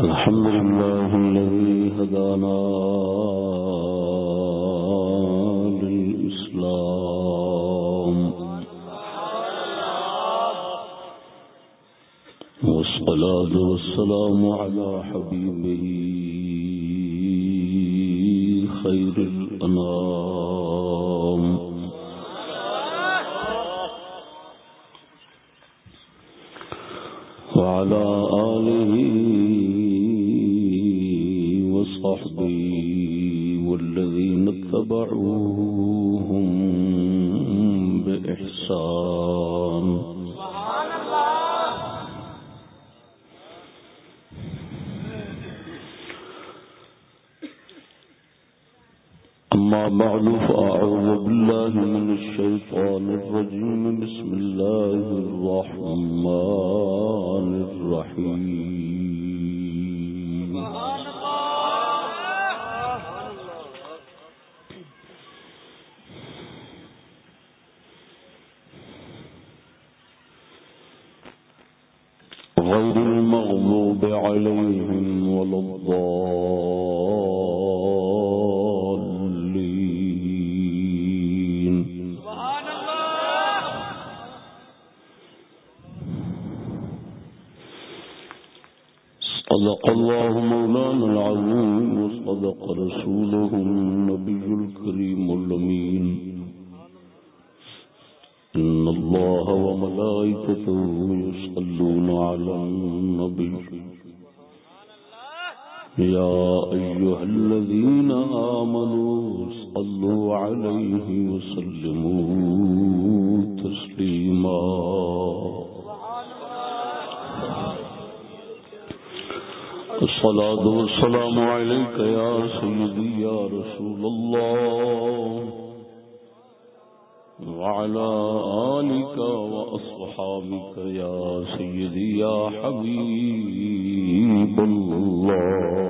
الحمد لله الذي هدانا للإسلام. والصلاة والسلام على حبيبه خير الأنام. وعلى آله وصحبه والذين اتبعوهم بإحسان أما بعد، فأعوذ بالله من الشيطان الرجيم بسم الله الرحمن الرحيم المغضوب عليهم ولا الضالين. سبحان الله صدق الله مولانا العظيم وصدق رسوله النبي الكريم الأمين. إن الله وملائكته يصلون على النبي. يا أيها الذين آمنوا صلوا عليه وسلموا تسليما. الصلاة والسلام عليك يا سيدي يا رسول الله. وعلى آلك وأصحابك يا سيدي يا حبيب الله.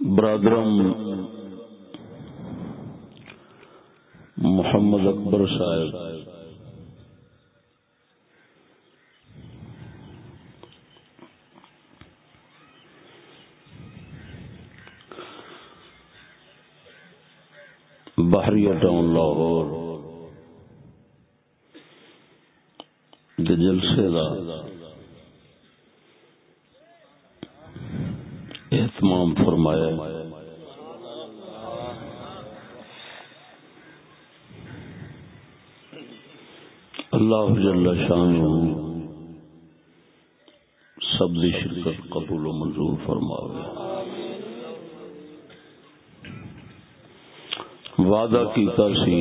برادرم محمد اکبر صاحب. بحریہ ٹاؤن لاہور، دے جلسے دا اہتمام فرمایا۔ اللہ جل شان سب دی شرکت قبول و منظور فرماوے۔ وعدہ کیتا سی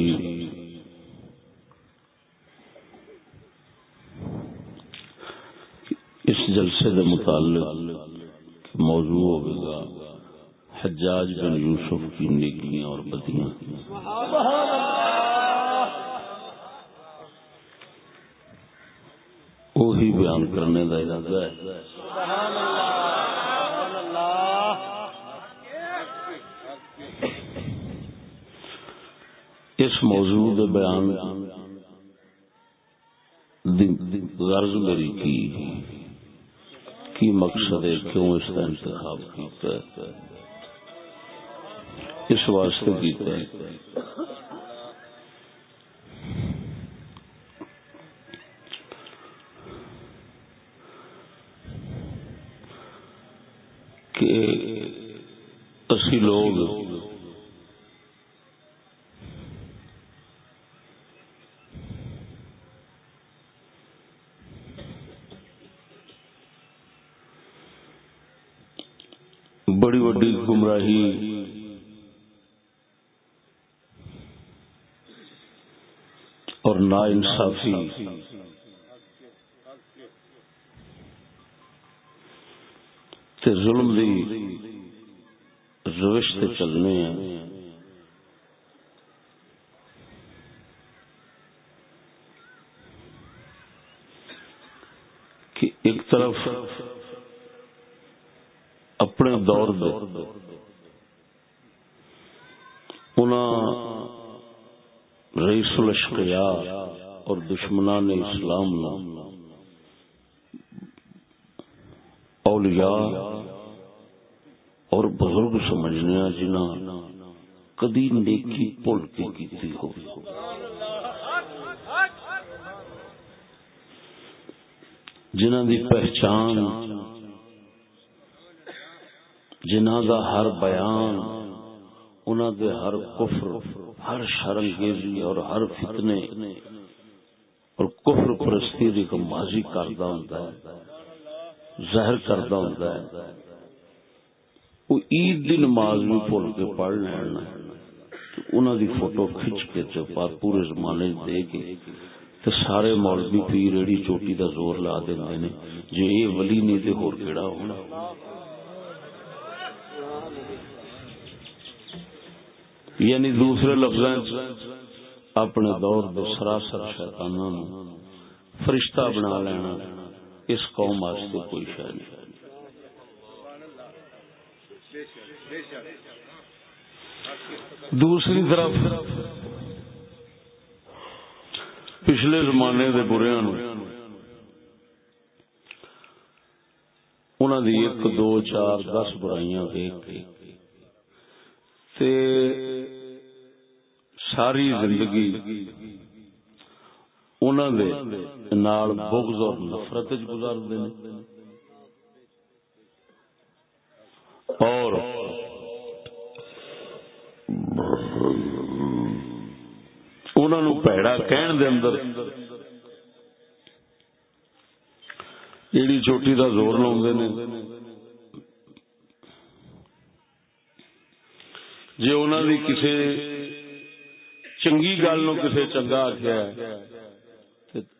اس جلسے دے متعلق موضوع ہوگا حجاج بن یوسف کی نیکیاں اور بدیاں۔ وہی بیان کرنے کا ارادہ ہے اس موضوع دے بیان غرض میری کی؟ کی مقصد ہے کیوں اس کا انتخاب کیتا ہے؟ اس واسطے کیتا ہے کہ اسی لوگ بڑی بڑی گمراہی اور نا انصافی تے ظلم دی روش تے چلنے ہیں۔ کہ ایک طرف اپنے دور دے انہاں رئیس الشقیا اور دشمنان اسلام اولیاء اور بزرگ سمجھنے جنا کدی نیکی پل کے کی ہو جنہ دی پہچان جنہ دا ہر بیان انہ دے ہر کفر، ہر شرنگیزی اور ہر فتنے اور کفر پرستی دی کو ماضی کردہ ہوتا ہے، زہر کردہ ہوتا ہے۔ وہ عید دی نماز بھی بھول کے پڑھ لینا انہوں دی فوٹو کھچ کے چپا پورے زمانے دے کے تو سارے مولوی پیر ریڑی چوٹی دا زور لا دیں نے۔ جی یہ ولی نہیں تو ہور کیڑا ہونا؟ یعنی دوسرے لفظ اپنے دور دے سراسر شیطانوں فرشتہ بنا لینا اس قوم واسطے کوئی شہ نہیں۔ دوسری طرف پچھلے زمانے کے بریا انہوں دی ایک، دو، چار، دس برائیاں دیکھ کے تے ساری زندگی انہوں دے نال بغض اور نفرت گزار دے اور انہوں پیڑا کہن دے اندر ایڑی چوٹی دا زور لاؤں نے جی انہوں نے کسی چنگی گل نو کسی چنگا آخیا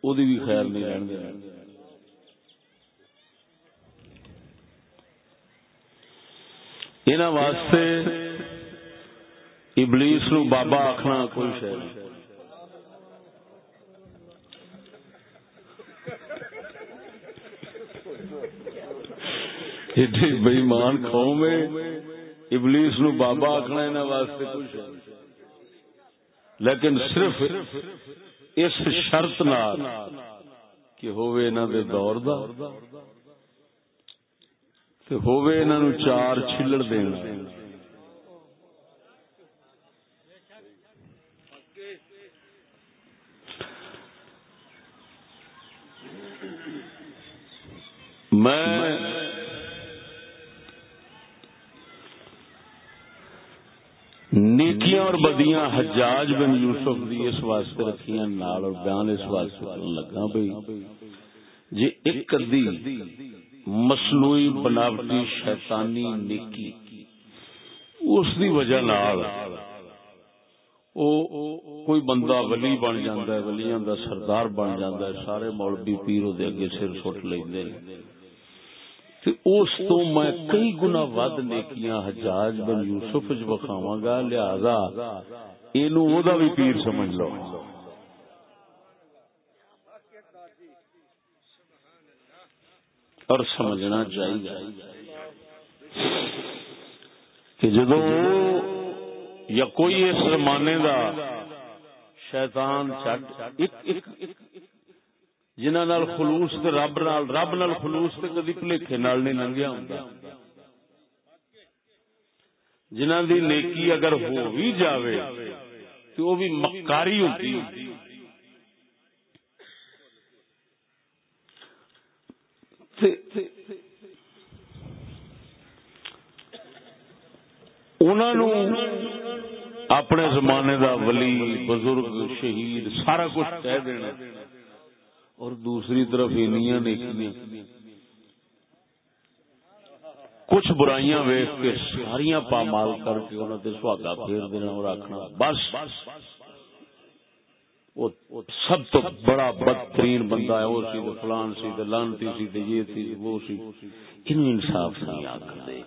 وہ بھی خیر نہیں رہن دے انہوں واسطے ابلیس نو بابا آخنا کوئی شہر نہیں۔ بےمان قوم ابلیس نو بابا آخنا انہوں واسطے کچھ لیکن صرف اس شرط نال کہ ہووے انہوں دے دور دا تے ہووے انہوں نو چار چھلڑ دینا۔ میں نیکیاں اور بدیاں حجاج بن یوسف دی اس واسطے رکھیاں، نال اور بیان اس واسطے کرن لگا بھئی۔ جی ایک دی مصنوعی بناوٹی شیطانی نیکی، اس دی وجہ نال او کوئی بندہ ولی بن جاندا ہے، ولیاں دا سردار بن جاندا ہے، سارے مولوی پیر دے اگے سر سٹ لیندے اس تو میں کئی گنا ود نیکیاں حجاج بن یوسف چ بخاواں گا، لہذا اینو او دا بھی پیر سمجھ لو۔ اور سمجھنا چاہیے کہ جدو یا کوئی اس زمانے دا شیطان چٹ ایک جنہ نال خلوص تے رب نال رب نال خلوص تے کدی بھلیکے نال نہیں لنگیا ہوندا۔ جنہ دی نیکی اگر ہو بھی جاوے تو وہ بھی مکاری ہوتی اپنے زمانے دا ولی، بزرگ، شہید، سارا کچھ کہہ دینا۔ اور دوسری طرف انیاں نیکیاں۔ کچھ برائیاں ویخ کے ساریاں پامال کر کے انہوں نے سہاگا پھیر دینا اور آخنا بس سب تو بڑا بدترین بندہ ہے، وہ سی فلان سی لانتی سی یہ تھی وہ سی۔ ان انصاف نہیں آخر دے۔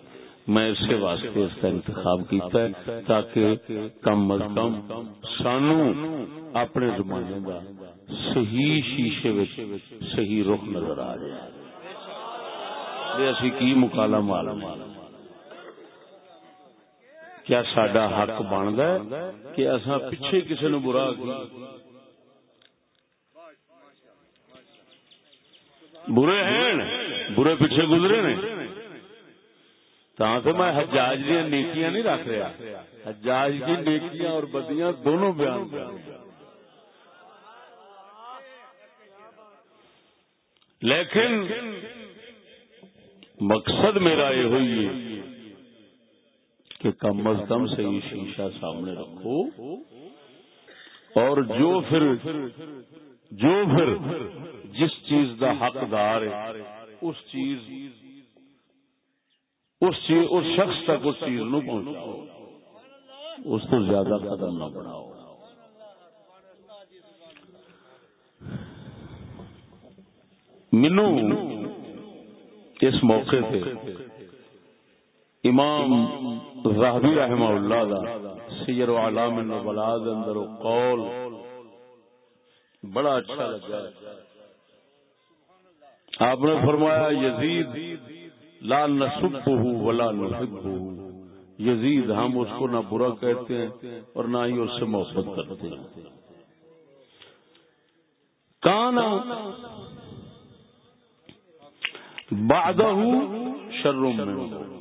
میں اس کے واسطے اس کا انتخاب کیتا ہے تاکہ کم از کم سانو اپنے زمانے کا صحیح شیشے صحیح رخ نظر آ جائے اسی کی مکالا مالا کیا سڈا حق بنتا ہے کہ اصا پیچھے کسی نو برا برے ہیں، برے پیچھے گزرے نے۔ تو میں حجاج دیا نیکیاں نہیں رکھ رہا۔ حجاج کی نیکیاں اور بدیاں دونوں بیان کر لیکن مقصد میرا یہ ہوئی کہ کم از کم سے یہ شیشہ سامنے رکھو اور جو پھر جو پھر جس چیز کا حقدار ہے، اس چیز اس چیز اس شخص تک اس چیز نو پہنچاؤ۔ اس کو زیادہ قدم نہ بڑھاؤ۔ مینو اس موقع پہ امام راہبی رحمہ اللہ دا سیر و علام النبلاء دے اندر قول بڑا اچھا لگا۔ آپ نے فرمایا، یزید، لا نسبہ ولا نحبہ یزید، ہم اس کو نہ برا کہتے ہیں اور نہ ہی اس سے محبت کرتے ہیں۔ کانا بادہ شرم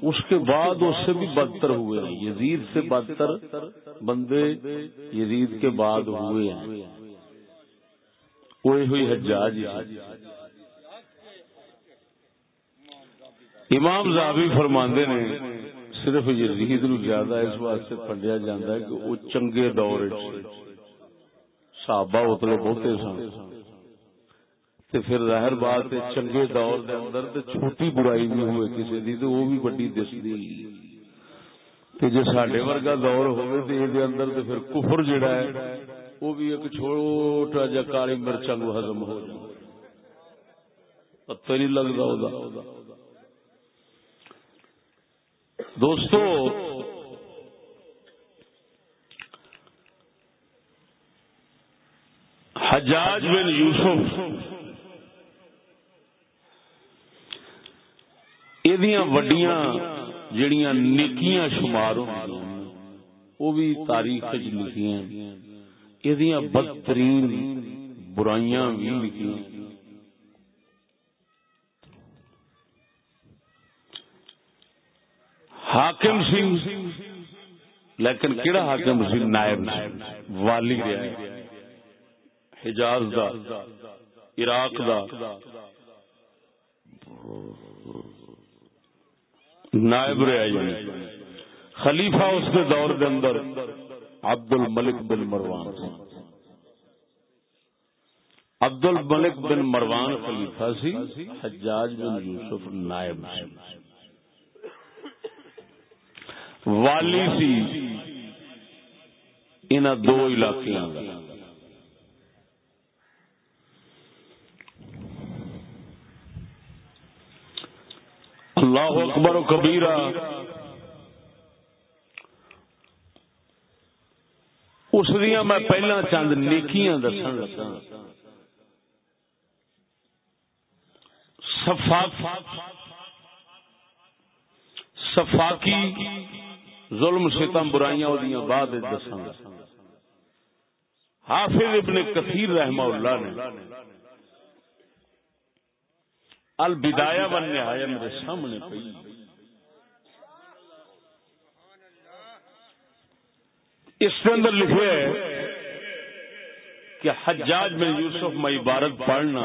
اس کے بعد اس سے بھی بدتر ہوئے ہیں۔ یزید سے بدتر بندے یزید کے بعد ہوئے ہیں۔ کوئی ہوئی حجاج۔ امام زابی فرماندے نے، صرف یزید نو زیادہ اس واسطے پڑھیا جاتا ہے کہ وہ چنگے دور صحابہ اتلے بہتے سن۔ تے پھر ظاہر بات چنگے دور دے اندر تے چھوٹی برائی بھی ہوئے کسی دی تے وہ بھی بڑی دسدی تے جے ساڈے ورگا دور ہوے تے اے دے اندر تے پھر کفر جڑا ہے، وہ بھی ایک چھوٹا جا کالی مرچاں کو ہضم ہو جائے۔ پتہ نہیں لگدا او دا دوستو، حجاج بن یوسف وڈیاں جڑیاں نیکیاں شمار وہ بھی تاریخ لکھیاں یہ بدترین برائیاں بھی لکھیاں حاکم سنگھ لیکن کہڑا حاکم سی نائب والی رہا حجاز دا عراق دا نائب رہا جی۔ خلیفہ اس کے دور کے اندر عبد الملک بن مروان عبد الملک بن مروان خلیفہ سی، حجاج بن یوسف نائب سی۔ والی سی۔ ان دو علاقے اللہ اکبر و کبیرہ۔ اس دیا میں پہلا چند نیکیاں دسن لگا صفاقی ظلم ستم برائیاں وہ بعد دساں۔ حافظ ابن کثیر رحمہ اللہ نے البدایا بن نہایا میرے سامنے پی اس کے اندر لکھے کہ حجاج بن یوسف میں عبارت پڑھنا،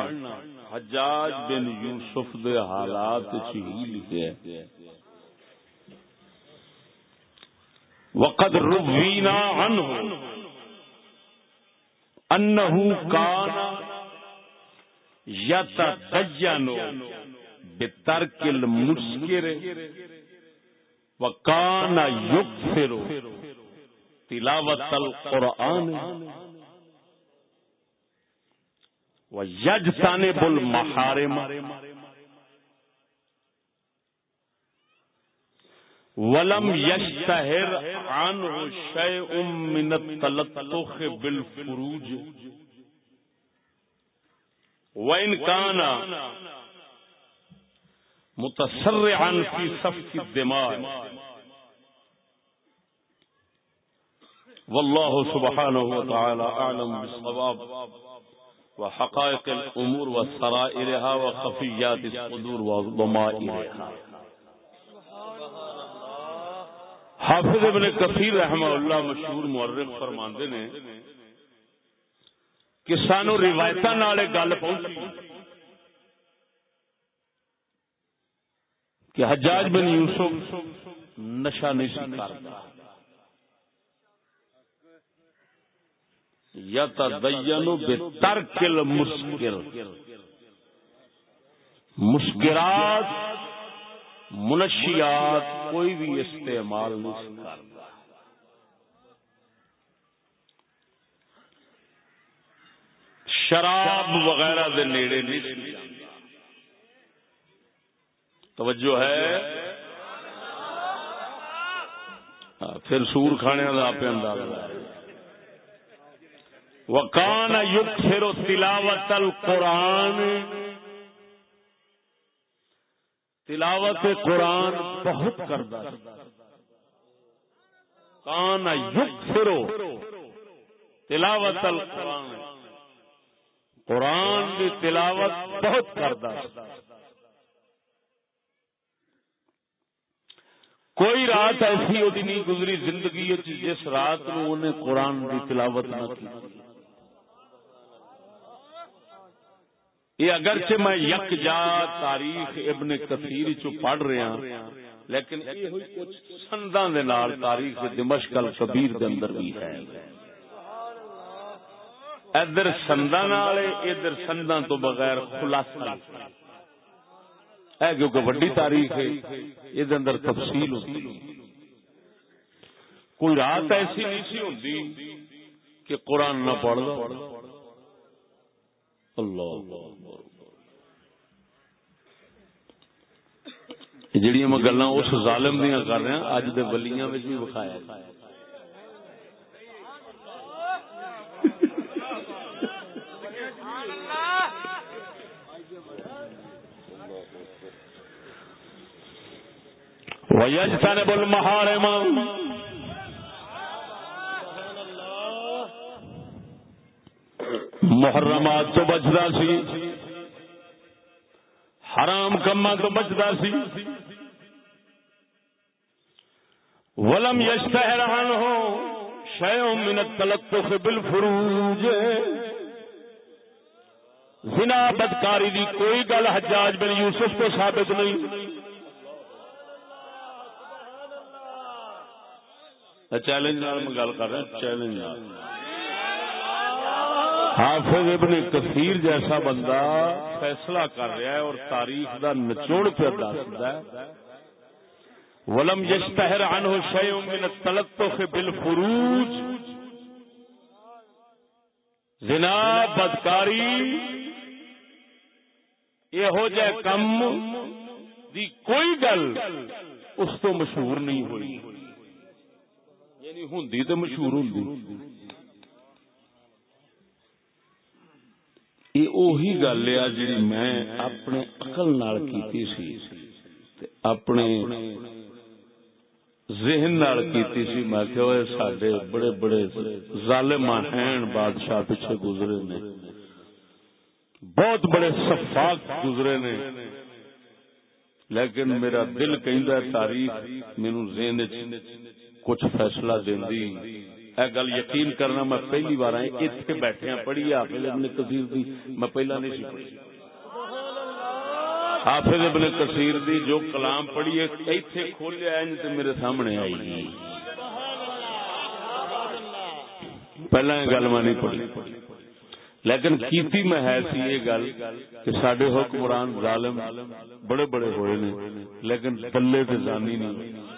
حجاج بن یوسف دے حالات ہی لکھے وقد روینا عنہ، انہو کانا یتدینو بترک المسکر وکان یکفر تلاوت القرآن ویجتانب المحارم ولم یشتہر عنہ شیء من التلطخ بالفروج وَإِن كَانَ مُتَسَرِّعًا فِي صَفْكِ الدِّمَاءِ. والله سبحانه وتعالى أعلم بالصواب وحقائق الأمور وسرائرها وخفيات الصدور وضمائرها حافظ ابن کثیر رحمہ اللہ مشہور مورخ فرماندے نے کہ سانو روایتاں گل پہنچی۔ کہ حجاج بن یوسف نشہ نہیں کرتا۔ یتدین بترک المسکر مسکرات، منشیات کوئی بھی استعمال نہیں کرتا۔ شراب وغیرہ دے نیڑے نہیں توجہ ہے؟ ہاں، پھر سور کھانے کا آپ اندازہ۔ وکان یق پھر تلاوت القرآن۔ تلاوت قرآن بہت کرتا کان یق پھرو تلاوت القرآن۔ قرآن کی تلاوت بہت کرتا کوئی رات ایسی ہوتی نہیں گزری زندگی جی، جس رات نو انہیں قرآن کی تلاوت نہ کی۔ یہ اگرچہ میں یک جا تاریخ ابن کثیر چو پڑھ رہا لیکن یہ کچھ سنداں دے نال تاریخ دمشق الکبیر دے اندر بھی ہے۔ ادھر سنداں نال ادھر سنداں تو بغیر خلاصہ ہے کیونکہ وڈی تاریخ ہے یہ اندر تفصیل ہوتی کوئی رات ایسی نہیں سی ہوتی کہ قرآن نہ پڑھ لو۔ اللہ۔ جڑی میں گلا اس ظالم دیا کر رہا ہاں، اج دے بلیاں بھی بخایا وَيَجْتَنِبُ الْمَحَارِمَ. محرمات تو بچتا سی، حرام کما تو بچتا سی۔ ولم یشتہران ہو شیوں من التلطف بالفروج۔ زنا بدکاری دی کوئی گل حجاج بن یوسف کو ثابت نہیں۔ اچھا, چیلنج میں گل کر رہا چیلنج حافظ ابن کثیر جیسا بندہ فیصلہ کر رہا ہے اور تاریخ دا نچوڑ پہ دستا ہے۔ ولم یشتہر عنہ شیء من التلطف بالفروج۔ زنا، بدکاری یہ ہو جائے کم دی کوئی گل اس تو مشہور نہیں ہوئی۔ یعنی ہوں تو مشہور ہوں یہ گل ہے جی میں اپنے اقل نال کیتی سی اپنے ذہن نال کیتی سی۔ میں کہ سڈے بڑے بڑے ظالم ہیں، بادشاہ پیچھے گزرے نے۔ بہت بڑے صفاق گزرے نے۔ لیکن میرا دل کہ تاریخ مینو ذہن وچ کچھ فیصلہ دینی اے گل یقین کرنا، میں پہلی بار اتنے بیٹھے ہاں، پڑھی حافظ ابن کثیر دی، میں پہلا نہیں سی پڑھی۔ حافظ ابن کثیر دی جو کلام پڑھی ایتھے کھولیا تے میرے سامنے آئی۔ پہلا یہ گل میں نہیں پڑھی۔ لیکن کیتی میں ہے سی یہ گل کہ سڈے حکمران ظالم بڑے بڑے ہوئے نے، لیکن پلے تے زانی نہیں۔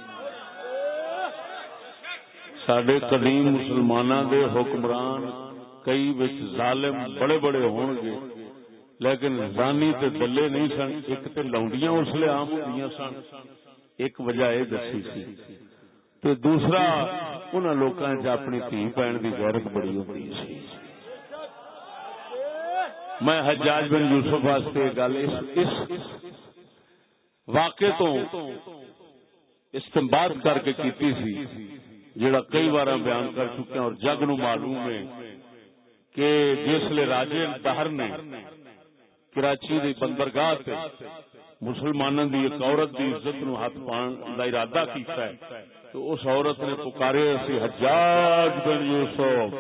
سڈے قدیم مسلمان دے حکمران کئی بچ ظالم بڑے بڑے ہون گے لیکن زانی تے دلے نہیں سن ایک تے لونڈیاں اس لیے عام ہوئی سن ایک وجہ یہ دسی سی تو دوسرا انہوں لوگوں چ اپنی تھی پہن کی غیرت بڑی ہوتی سی میں حجاج بن یوسف واسطے گل اس واقع تو استمباد کر کے کیتی سی جڑا کئی بار بیان کر چکے ہیں اور جگ نو معلوم ہے کہ جسے راجے دہر نے کراچی دی بندرگاہ تے مسلمانوں دی ایک عورت دی عزت نو ہاتھ پان دا ارادہ کیتا ہے۔ تو اس عورت نے پکارے سی حجاج بن یوسف۔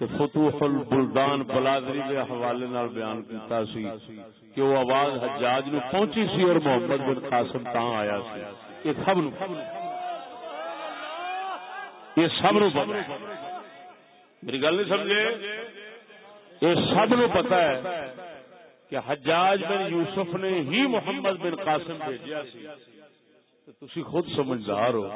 تو فتوح البلدان بلادری کے حوالے نال بیان کیتا سی کہ وہ آواز حجاج نو پہنچی سی اور محمد بن قاسم تاں آیا سی۔ یہ سب نو یہ سب نو پتا میری گل نہیں سمجھے؟ یہ سب نو پتا ہے کہ حجاج بن یوسف نے ہی محمد بن قاسم بھیجا سی۔ تسی خود سمجھدار ہو۔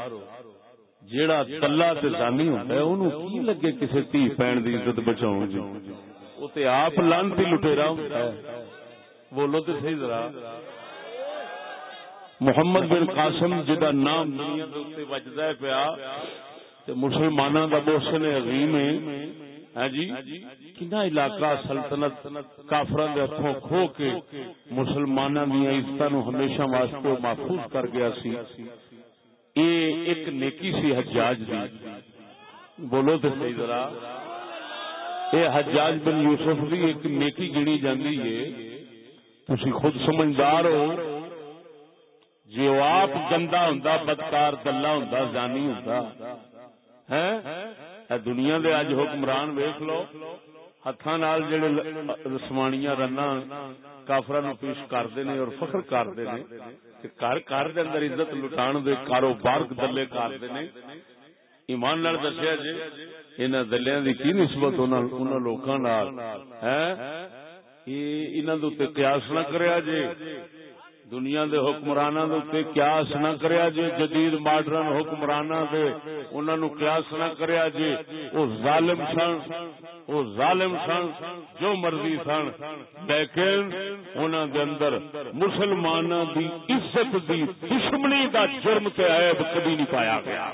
جیڑا تلا تے زانی ہوندا ہے، اونوں کی لگے کسے تھی پین دی عزت بچاؤ جی؟ او تے آپ لانتی لٹیرا ہوندا ہے۔ بولو تے صحیح ذرا۔ محمد بن قاسم جدا نام دنیا دے اوتے وجدا ہے پیا تے مسلماناں دا محسن عظیم ہے۔ ہاں جی؟ کنا علاقہ سلطنت کافران دے ہتھوں کھو کے مسلماناں دی عزتاں نو ہمیشہ واسطے محفوظ کر گیا سی۔ اے ایک نیکی سی حجاج دی۔ بولو تے صحیح ذرا۔ اے حجاج بن یوسف دی ایک نیکی گنی جاندی ہے۔ تسی خود سمجھدار ہو۔ جی وہ آپ گندا ہوندا، بدکار، دلہ ہوندا، زانی ہوندا۔ ہے دنیا دے اج حکمران ویکھ لو ہاتھاں نال جڑے رسمانیاں رنا کافراں نو پیش کردے نے اور فخر کردے نے کہ گھر گھر دے اندر عزت لٹان دے کاروبار دلے کردے نے۔ ایمان نال دسیا جی انہاں دلیاں دی کی نسبت انہاں انہاں لوکاں نال؟ ہیں یہ انہاں دے قیاس نہ کریا جی۔ دنیا دے حکمرانہ دے تے قیاس نہ کریا جے، جدید ماڈرن حکمرانہ دے انہاں نو قیاس نہ کریا جے، او ظالم سن، او ظالم سن، جو مرضی سن۔ لیکن انہاں دے اندر مسلماناں دی عزت دی دشمنی دا جرم تے عیب کبھی نہیں پایا گیا۔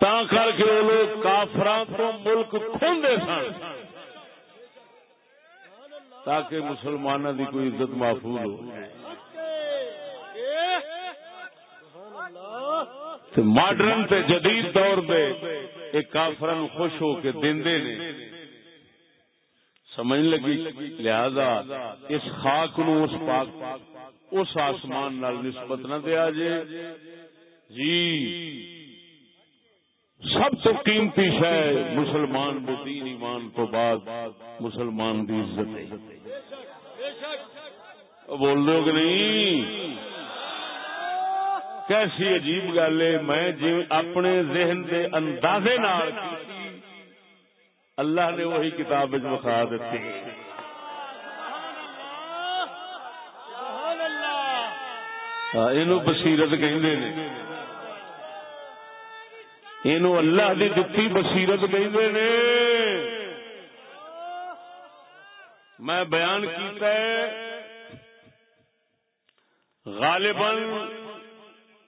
تا کر کے لوگ کافراں تو ملک کھوندے سن۔ تاکہ مسلمانوں دی کوئی عزت محفوظ ہو۔ ماڈرن تے جدید دور دے ایک کافرن خوش ہو کے دیندے نے۔ سمجھ لگی؟ لہذا اس خاک نو اس پاک اس آسمان نال نسبت نہ دیا جے۔ جی۔ سب سے قیمتی شہ مسلمان دین ایمان تو بعد مسلمان دی عزت ہے۔ بول دو کہ نہیں؟ کیسی عجیب گل ہے۔ میں جی اپنے ذہن دے اندازے نال اللہ نے وہی کتاب بخا دیتی ہاں، بصیرت کہ اینو اللہ دی دتی بصیرت کہندے نے۔ میں بیان کیتا ہے۔ غالباً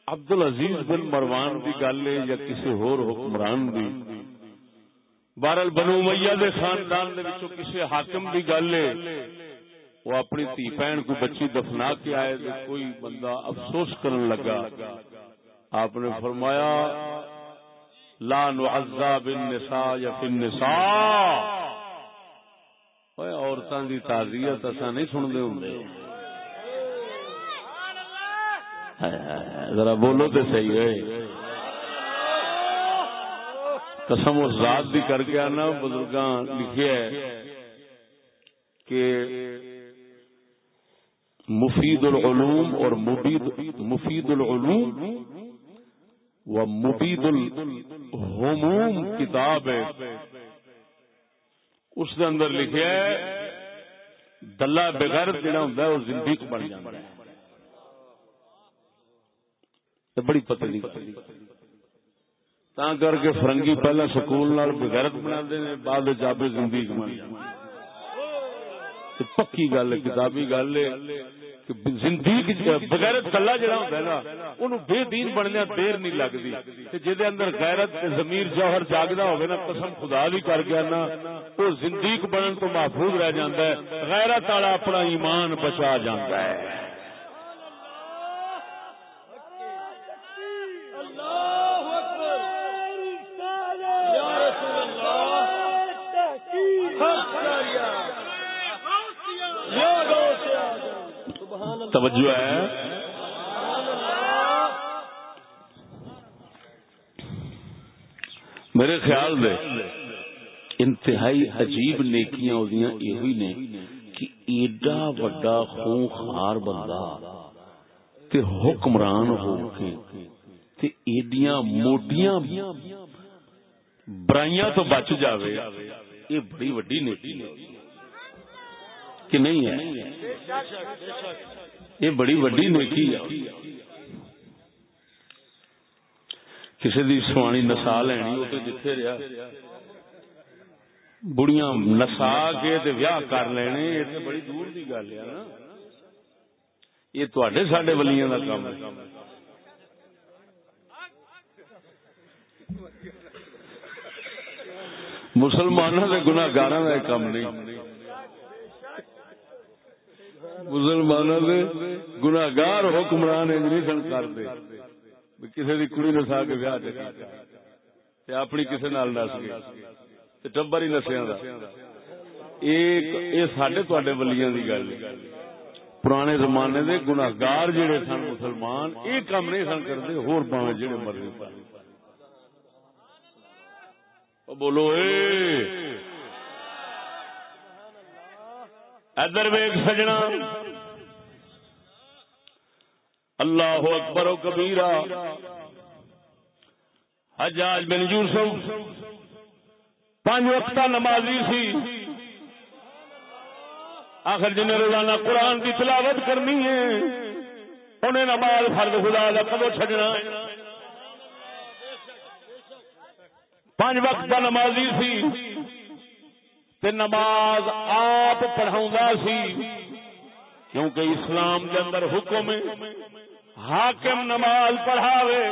عبد العزیز بن مروان دی گل ہے یا کسی ہور حکمران دی۔ بہرحال بنو میاں دے خاندان دے وچوں کسی حاکم دی گل ہے۔ وہ اپنی تھی بہن کو بچی دفنا کے آئے کوئی بندہ افسوس کرنے لگا۔ آپ نے فرمایا لا نعذا بالنساء یا فی النساء. اوے عورتاں دی تعزیت اساں نہیں سن دے ہوندے ذرا بولو تے صحیح ہے۔ قسم اس ذات دی کر کے آنا، بزرگاں لکھے ہے کہ مفید العلوم اور مفید العلوم وہ مبید الحموم کتاب ہے۔ اس کے اندر لکھا ہے، دلہ بغیر جڑا ہوں وہ زندگی بن جاتا ہے۔ بڑی پتہ نہیں تا کر کے فرنگی پہلا سکول نال بغیرت بنا دے بعد جابے زندگی بن جاتی پکی گل ہے، کتابی گل ہے۔ زندگی بغیرت کلا جڑا ہوتا ہے نا انہوں بے دین بننے دیر نہیں لگتی جہد اندر غیرت زمیر جوہر جاگدا ہوگا نا، قسم خدا بھی کر گیا نا وہ زندگی بنن تو محفوظ رہ جاتا ہے، غیرت والا اپنا ایمان بچا جاتا ہے۔ توجہ ہے۔ میرے خیال دے انتہائی عجیب نیکیاں یہ نے کہ ایڈا وڈا خون خار بندہ تے حکمران ہو کے تے ایڈیاں موٹیاں برائیاں تو بچ جاوے، یہ بڑی وڈی نیکی کہ نہیں ہے؟ یہ بڑی وڈی نیکی ہے۔ کسی دی سوانی نسا لینی، وہ تو جتھے رہا بڑیاں نسا کے تے ویاہ کر لینے، یہ بڑی دور دی گل ہے نا۔ یہ تے سڈے ولیاں کا کام ہے۔ مسلمانوں کے گناگار کا کام نہیں۔ مسلمانوں کے گناگار حکمران نہیں سن کرتے کسی کی کڑی نسا کے ویاہ اپنی کسی نال نس گئے۔ ٹبر ہی نسیا یہ سڈے تے ولیاں کی گل۔ پرانے زمانے دے گناگار جڑے سن مسلمان یہ کام نہیں سن کرتے، ہور پاوے جڑے مرضی بولو، اے ادھر ویگ سجنا۔ اللہ اکبر و کبیرا حجاج بن یوسف۔ پانچ وقت نمازی سی۔ آخر جن روزانہ قرآن کی تلاوت کرنی ہے، انہیں نماز فرد خدا کا کدو چڈنا پانچ وقت کا نمازی سی۔ تے نماز آپ پڑھا سی، کیونکہ اسلام کے اندر حکم حاکم نماز پڑھاوے۔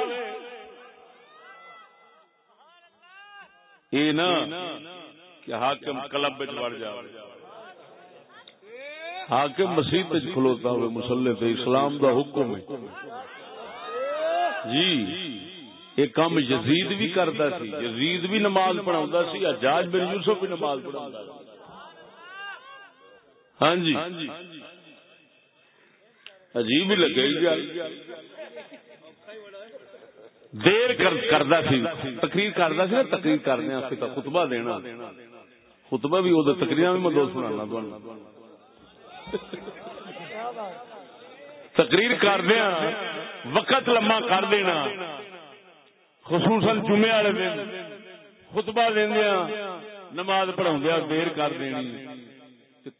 یہ نا کہ حاکم کلب بڑھ جائے حاکم مسیح کھلوتا ہوئے، مسلح اسلام دا حکم ہے۔ جی۔ یہ کام یزید بھی کرتا سی، یزید بھی نماز پڑھا سی اجاج بن یوسف بھی نماز پڑھا ہاں جی۔ عجیب ہی لگے دیر کرتا سی، تقریر کرتا سی نا، تقریر کرنے خطبہ دینا۔ خطبہ بھی وہ تقریر بھی میں دوست سنا تقریر کر دیا وقت لما کر دینا۔ خصوصاً جمعے والے دن۔ خطبہ دیا نماز پڑھا دیر کر دینی۔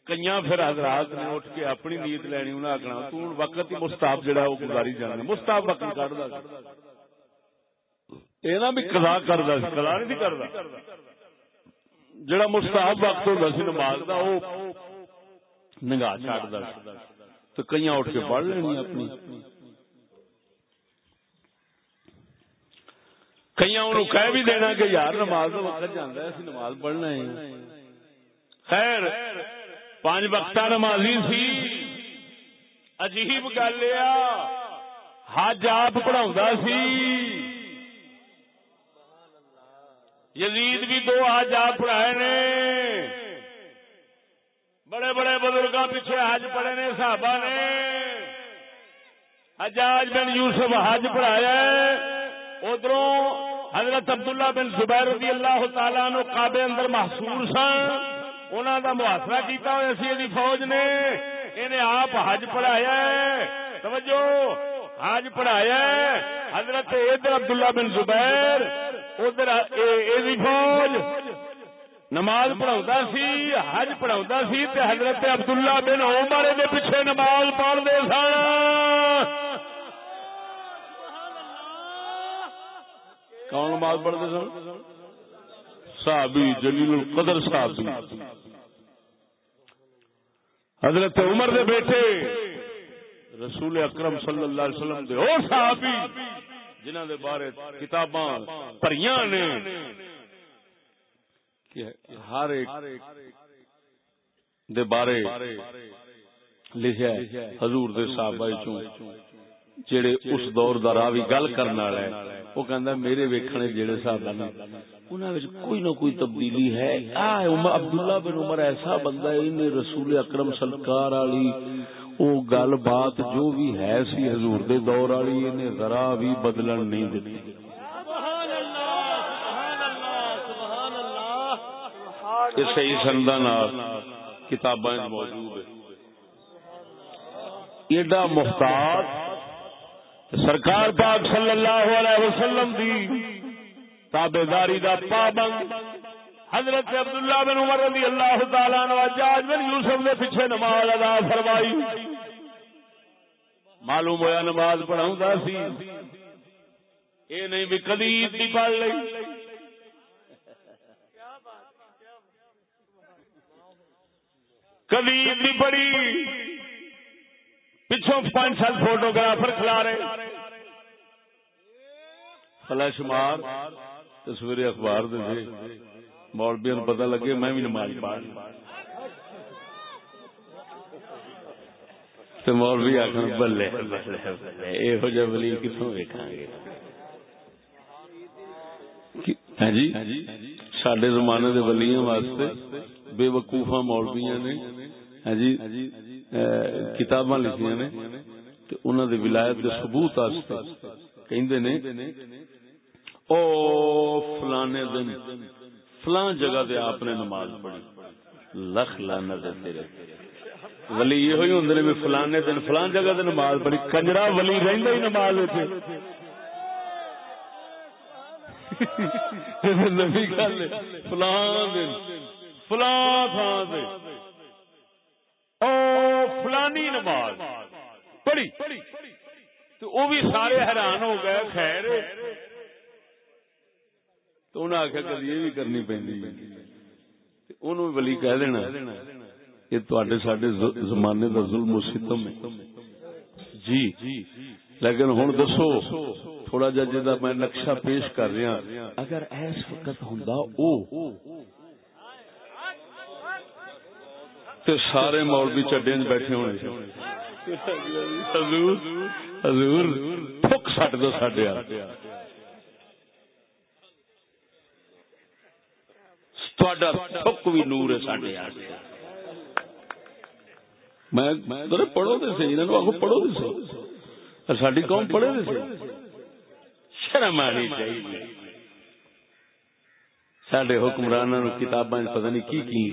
کئی پھر حضرات نے اٹھ کے اپنی نیت لینی انہیں آخنا تو وقت ہی مستاب جڑا وہ گزاری جانا مستاب وقت کھڑا یہ نہ بھی کلا کرتا کلا نہیں کرتا جڑا مستحب وقت ہوتا سی نماز کا وہ نگاہ چڑھتا تو کئی اٹھ کے پڑھ لینی اپنی۔ کئی کہہ بھی دینا کہ یار نماز کا وقت جانا ہے نماز پڑھنا ہے۔ خیر پانچ وقت نمازی سی۔ عجیب گل حج آپ پڑھا سی۔ یزید بھی دو حج آپ پڑھائے نے۔ بڑے بڑے بزرگ پیچھے حج پڑے نے صحابہ نے۔ حجاج بن یوسف حج پڑھایا ادھر حضرت عبداللہ بن زبیر رضی اللہ تعالیٰ نو کابے اندر محسور سن۔ انہوں کا محاصرہ کیتا ہوا سی فوج نے۔ انہیں آپ حج پڑھایا توجہ، حج پڑھایا حضرت ادھر عبداللہ بن زبیر، ادھر فوج۔ نماز پڑھا سی، حج پڑھا سی تے حضرت عبداللہ بن عمر دے پیچھے نماز پڑھتے سن۔ کون نماز پڑھتے سن؟ صحابی جلیل القدر صحابی۔ حضرت عمر دے بیٹے رسول اکرم صلی اللہ علیہ وسلم دے۔ اور صحابی جنہ دے بارے کتاباں پریاں نے ہر ایک دے بارے لکھا حضور دے صحابہ چوں جڑے اس دور دا راوی گل کرن والا ہے وہ کہندا میرے ویکھنے جڑے صحابہ نے انہاں وچ کوئی نہ کوئی تبدیلی ہے آ عمر عبداللہ بن عمر ایسا بندہ ہے انہیں رسول اکرم سرکار والی او گل بات جو بھی ہے سی حضور دے دور والی نے ذرا بھی بدلن نہیں دتی صحیح سندا نال کتاباں موجود ہے ایڈا محتاط سرکار پاک صلی اللہ علیہ وسلم دی تابے داری دا پابند حضرت عبداللہ بن عمر رضی اللہ تعالیٰ عنہ جاج بن یوسف دے پیچھے نماز ادا فرمائی۔ معلوم ہویا نماز پڑھاؤں دا سی۔ اے نہیں بھی قدید بھی پڑھ لئی۔ قدید بھی پڑھی۔ پچھوں پانچ سال فوٹوگرافر کھلا رہے فلش مار تصویر اخبار دے مولبیا پتا لگے میں بھی نماز پڑھ مولوی آخر بلے یہو جہ بلی کتوں ویکا گے؟ ہاں جی سڈے زمانے دے ولیاں واسطے بے وقوفا مولویا نے ہاں جی کتاباں لکھیاں نے تے انہاں دے ولایت دے ثبوت واسطے کہندے نے، او فلانے دن فلان جگہ دے آپ نے نماز پڑھی۔ لکھ لعنت تیرے۔ ولی یہ ہوئی ہوندے نے میں فلانے دن فلان جگہ دے نماز پڑھی۔ کنجرا ولی رہندا ہی نماز وچ نبی گل فلان دن فلان تھان سے فلانی نماز۔ پڑھی۔ تو وہ بھی سارے حیران ہو گئے، خیر۔ تو انہیں آخیا کدی یہ بھی کرنی پی ولی کہہ دینا یہ تے سڈے زمانے کا ظلم و ستم ہے۔ جی۔ لیکن ہوں دسو، تھوڑا جا جا میں نقشہ پیش کر رہا۔ اگر ایس وقت ہوں تے سارے مولوی چڈے بیٹھے ہونے۔ حضور حضور، تھک سٹ دو سڈے تھک بھی نور ہے سڈے میں پڑھو تو سی آخو پڑھو تو ساری قوم پڑھے تو سی شرم آنی چاہیے۔ سڈے حکمران کتاباں پتہ نہیں کی کی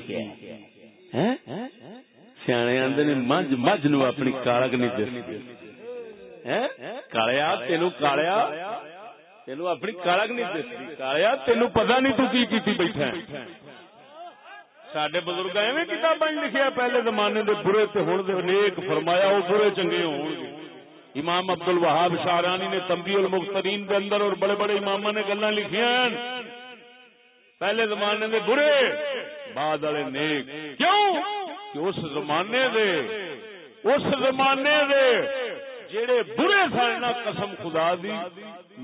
سیانے آدھے نے مجھ مجھ نو اپنی کالک نہیں دستی کالیا تین کالیا تین اپنی کالک نہیں دستی کالیا تین پتا نہیں تو کی کیتی بیٹھا سڈے بزرگ ایویں کتاباں لکھیا پہلے زمانے دے برے تے ہن دے نیک فرمایا وہ برے چنگے ہون گے امام عبد الوہاب شارانی نے تمبی المخترین دے اندر اور بڑے بڑے امام نے گلا لکھیاں پہلے زمانے دے برے بعد والے نیک کیوں کہ اس زمانے دے اس زمانے دے جڑے برے سن قسم خدا دی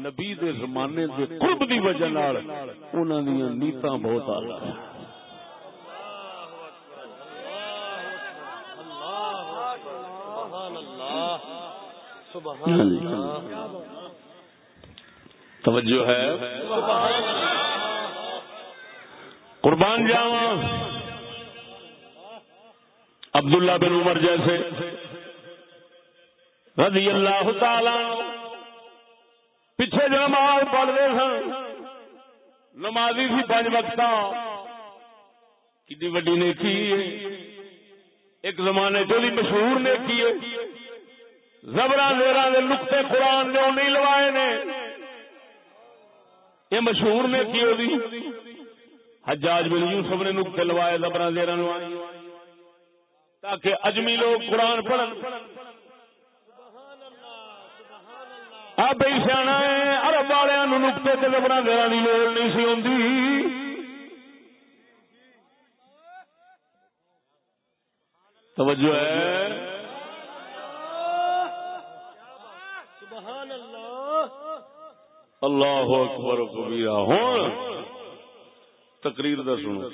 نبی دے زمانے دے قرب دی وجہ نال انہاں دی نیتاں بہت اعلی توجہ ہے۔ قربان جاوا عبداللہ بن عمر جیسے رضی اللہ تعالی پیچھے جو نماز پڑھتے سن، نمازی سی پانچ وقت کی وڈی نے کی ایک زمانے جو بھی مشہور نے کی زبرا زیرا دے نقطے قرآن نے نہیں لوائے نے۔ یہ مشہور نے کی جی۔ حجاج بن یوسف نے نقطے لوائے زبرا زیرا لوائے تاکہ اجمی لوگ قرآن پڑھن۔ اب سیاح ہے ارب والوں نقطے سے زبرا زیرا کی لوڑ نہیں سی آتی توجہ ہے۔ اللہ اکبر کبیرہ، ہوں۔ تقریر دا سنو۔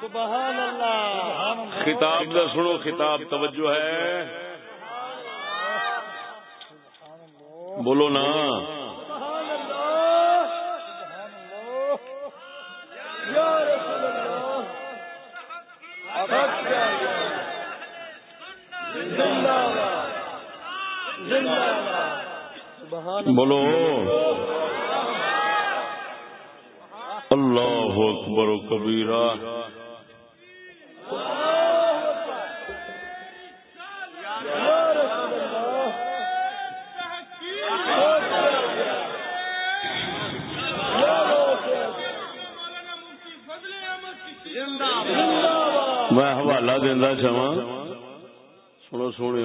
سبحان اللہ. خطاب کا سنو، خطاب توجہ ہے۔ بولو نا۔ بولو۔ اللہ اکبر و کبیرہ۔ میں حوالہ دینا چاہا سنو سونے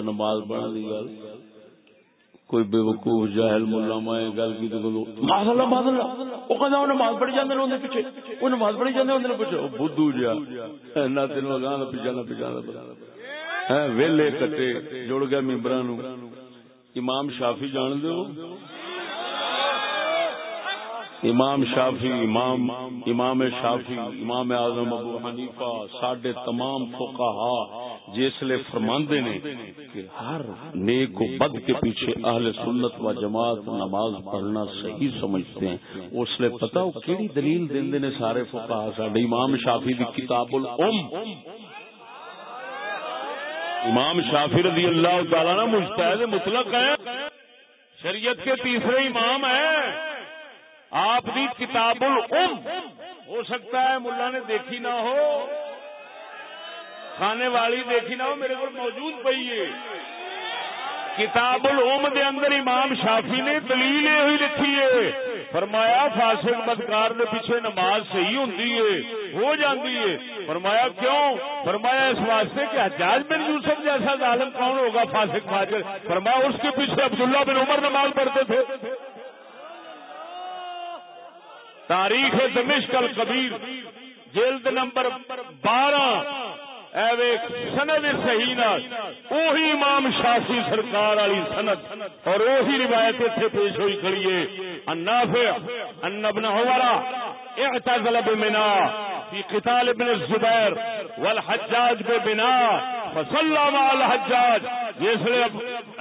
نماز پڑھنے کی گل۔ کوئی بے وقوف جاہل ملا مائے گل کی تو ماض اللہ ماض اللہ۔ وہ کہنا نماز پڑھی جانے نے پیچھے۔ وہ نماز پڑھی جانے اندر پیچھے۔ بدھو جا نہ تین گاہ پیچھا نہ پیچھا ویلے کٹے، جڑ گیا ممبر امام شافی جان دو امام شافی، امام امام شافی، امام اعظم ابو حنیفہ، ساڈے تمام فقہا جسلے فرماندے نے کہ ہر نیک و بد کے پیچھے اہل سنت و جماعت نماز پڑھنا صحیح سمجھتے ہیں۔ اس لیے پتہ وہ کیڑی دلیل دیندے نے سارے فقہا ساڈے۔ امام شافی دی کتاب الام امام شافی رضی اللہ تعالی عنہ مجتہد مطلق ہے۔ شریعت کے تیسرے امام ہیں۔ آپ کی کتاب الام ہو سکتا ہے ملا نے دیکھی نہ ہو۔ کھانے والی دیکھی نہ میرے کو موجود پی ہے۔ کتاب الام دے اندر امام شافی نے دلیل ہوئی لکھی ہے۔ فرمایا، فاسق بدکار دے پیچھے نماز صحیح ہوندی ہے، ہو جاندی ہے۔ فرمایا، کیوں؟ فرمایا، اس واسطے کہ حجاج بن یوسف جیسا ظالم کون ہوگا فاسق فاجر؟ فرمایا اس کے پیچھے عبداللہ بن عمر نماز پڑھتے تھے۔ تاریخ دمشق القبیر، جلد نمبر بارہ۔ سند صحیح نال، اوہی امام شافی سرکار والی سند، اور وہی روایت اتنے پیش ہوئی کھڑی ہے۔ النافع ان ابن عمر، اعتزل بمنا في قتال ابن الزبير والحجاج ببنا فصلى مع الحجاج۔ جس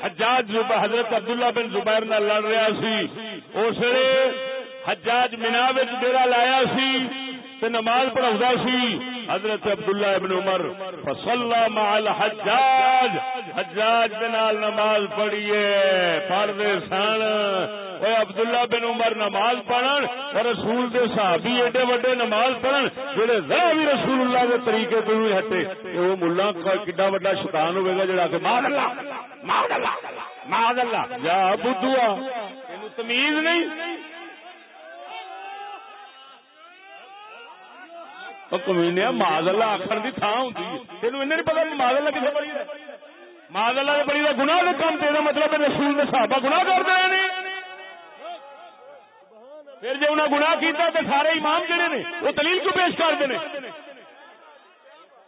حجاج حضرت عبداللہ بن زبیر نہ لڑ رہا سی، اس حجاج مینا ڈیرا لایا سی، تے نماز پڑھا سی۔ حضرت عبداللہ ابن عمر فصلى مع الحجاج، حجاج دے نال نماز پڑھیے پڑھ دے سن۔ اے عبداللہ بن عمر نماز پڑھن اور رسول دے صحابی ایڈے وڈے نماز پڑھن جڑے ذرا بھی رسول اللہ دے طریقے تو نہیں ہٹے کہ وہ ملا کڈا وڈا شیطان ہوے گا جڑا کہ ماذ اللہ ماذ اللہ ماذ اللہ، یا بدھوا تمیز نہیں۔ کمینے ماض اللہ آخر کی تھان ہوں تین نہیں پتا ماض اللہ کتنے پڑی ماض اللہ پڑی گنا کا کام تیرا مطلب رسول نے صحابہ گنا کر دیا پھر جب انہیں گنا کیتا تو سارے امام جڑے نے وہ دلیل کو پیش کرتے ہیں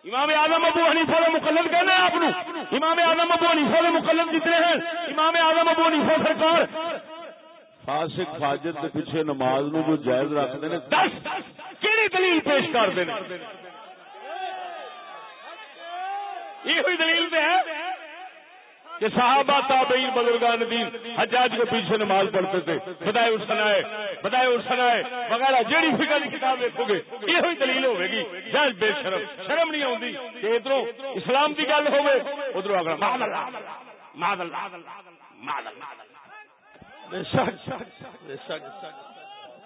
امام اعظم ابو حنیفہ کا مقلد کہنا ہے آپ امام اعظم ابو حنیفہ کے مقلد جتنے ہیں امام اعظم ابو حنیفہ سرکار فاسق فاجر کے پیچھے نماز نو جو جائز رکھتے ہیں دس کہڑی دلیل پیش کرتے ہیں یہ دلیل پہ ہے کہ صحابہ تابعین بزرگان دین حجاج کے پیچھے نماز پڑھتے تھے بدائے اس سنائے بدائے اس سنائے وغیرہ جیڑی فکر کی کتاب دیکھو گے یہ ہوئی دلیل ہوے گی جج بے شرم شرم نہیں آتی کہ ادھر اسلام کی گل ہوے ادھر اگر ماد اللہ ماد اللہ ماد اللہ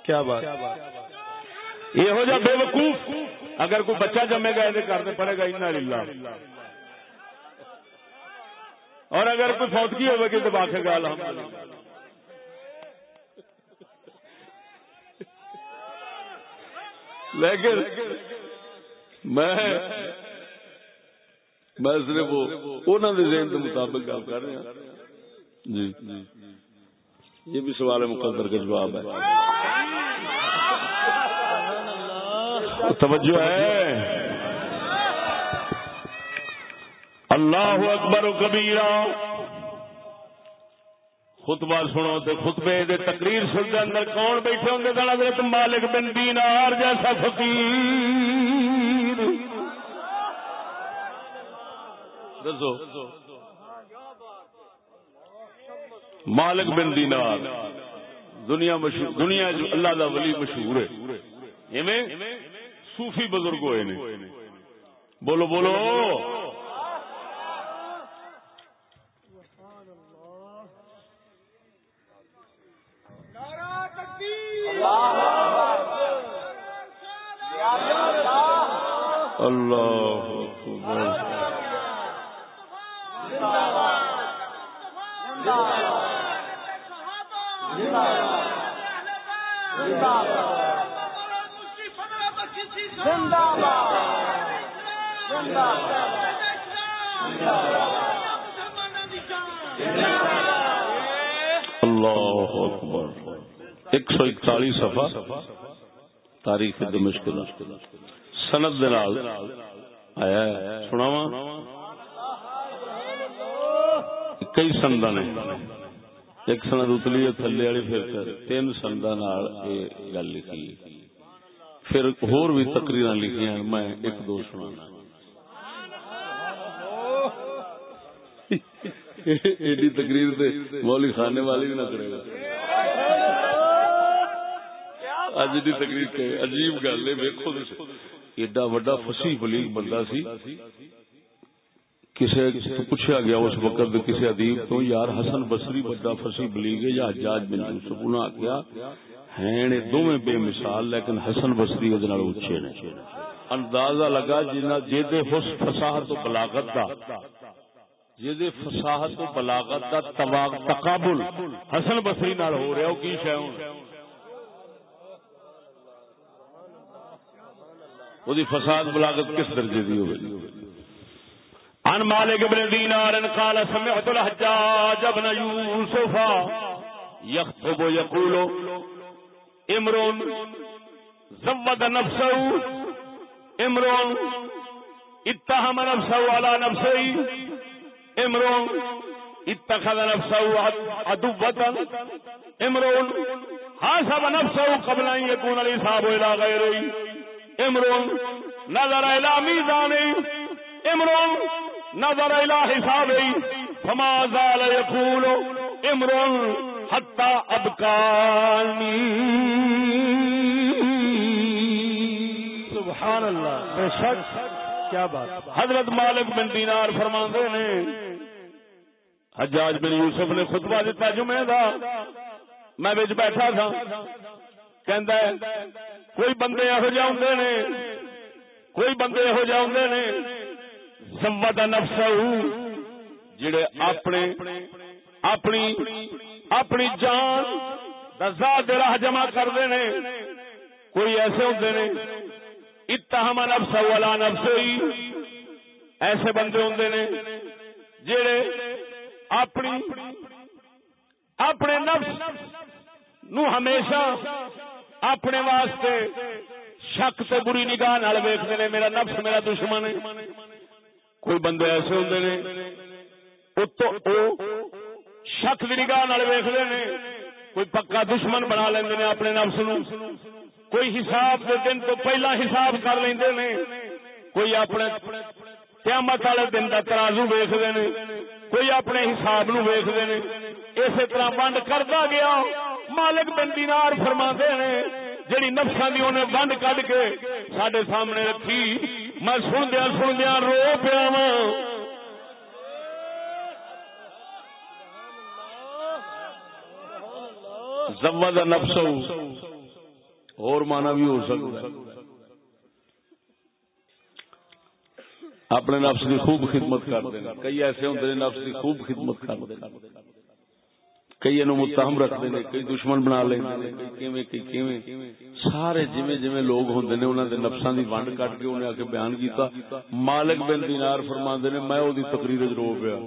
کیا بات۔ یہ جا بے وقوف اگر کوئی بچہ جمے گا، یہ کرنے پڑے گا ان للہ۔ اور اگر کوئی فوتگی ہوگی تو باقی گا الحمد لیکن میں میں صرف انہوں نے ذہن کے مطابق گل کر رہا۔ جی۔ یہ بھی سوال مقدر کا جواب ہے۔ توجہ ہے۔ اللہ اکبر و کبیرہ۔ خطبہ سنو تے خطبے دے تقریر سن دے اندر کون بیٹھے ہوں گے؟ سن حضرت مالک بن دینار جیسا فقیر۔ دسو۔ مالک بن دینار۔ دنیا مشہور دنیا اللہ دا ولی مشہور ہے۔ ایویں؟ صوفی بزرگ ہوئے نے۔ بولو بولو۔ اللہ۔ اللہ اکبر۔ ایک سو اکتالیس سفا تاریخ دمشق سند دلال آیا سناوا کئی سندا نے۔ ایک سند اتلی تھلے والی پھر تین سندا گل لکھی پھر ہور بھی تقریر لکھی میں ایک دو سنا ایڈی تقریر مولی خانے والی بھی نہ کرے گا۔ اج دی تقریر کے عجیب گل ہے ویکو ایڈا وڈا فصیح بلیغ بندہ سی کسی پوچھا گیا اس وقت کسی ادیب تو، یار حسن بصری بڑا فصیح بلیغ ہے، یا حجاج بن یوسف؟ انہاں آخیا ہیں دونوں بے مثال، لیکن حسن بصری ادھر اچھے نے۔ اندازہ لگا جنہ جے حسن فصاحت و بلاغت دا۔ جی فساحت و بلاغت کا تقابل حسن بسری نال ہو رہا کی شہ فساد بلاغت کس درجے کی ہوگی ان مالک ابن دینار قال سمعت الحجاج ابن يوسف يخطب يقول امرون زود نفسه. امرون اتهم نفسه على نفسه. امرون اتخذ نفسه عدوة. امرون حاسب نفسه قبل ان يكون الحساب الى غيره. امرون نظر الى ميزانه. امرون نظر الى حسابه. فما زال يقول امرون حتى ابقاني سبحان اللہ۔ بے شک۔ کیا بات۔ حضرت مالک بن دینار فرما نے حجاج بن یوسف نے خطبہ دیتا جمعے دا۔ میں بچ بیٹھا تھا۔ کہندا ہے کوئی بندے یہو جہ ہوندے نے کوئی بندے یہو جہ ہوندے نے سمت نفس جڑے اپنے اپنی اپنی جان دا راہ جمع کردے نے، کوئی ایسے ہوندے نے، اتہم نفس والا نفس ہی، ایسے بندے ہوں نے جڑے اپنی، اپنے نفس نو ہمیشہ اپنے واسطے شک سے بری نگاہ نال ویکھدے نے، میرا نفس میرا دشمن ہے۔ کوئی بندے ایسے ہوں نے شک کی نگاہ نال ویکھدے نے، کوئی پکا دشمن بنا لیندے نے اپنے نفس نو۔ کوئی حساب کے دن تو پہلا حساب کر لیندے نے۔ کوئی اپنے قیامت والے دن کا ترازو ویختے نے۔ کوئی اپنے حساب نو ویختے نے۔ اسی طرح ونڈ کرتا گیا، مالک بن دینار فرما نے، جڑی نفسا دی انہیں ونڈ کڈ کے سڈے سامنے رکھی۔ میں سندیا سندیا رو پیا زمد نفس اور مانا بھی ہو سکتا اپنے نفس کی خوب خدمت کرتے ہیں کئی ایسے ہوتے ہیں نفس کی خوب خدمت کرتے ہیں کئی متہم رکھتے ہیں کئی دشمن بنا لیں سارے جویں جویں لوگ ہوں نے انہوں نے نفساں دی ونڈ کٹ کے انہیں آ کے بیان کیتا۔ مالک بن دینار فرما نے، میں وہ تقریر رو پیا۔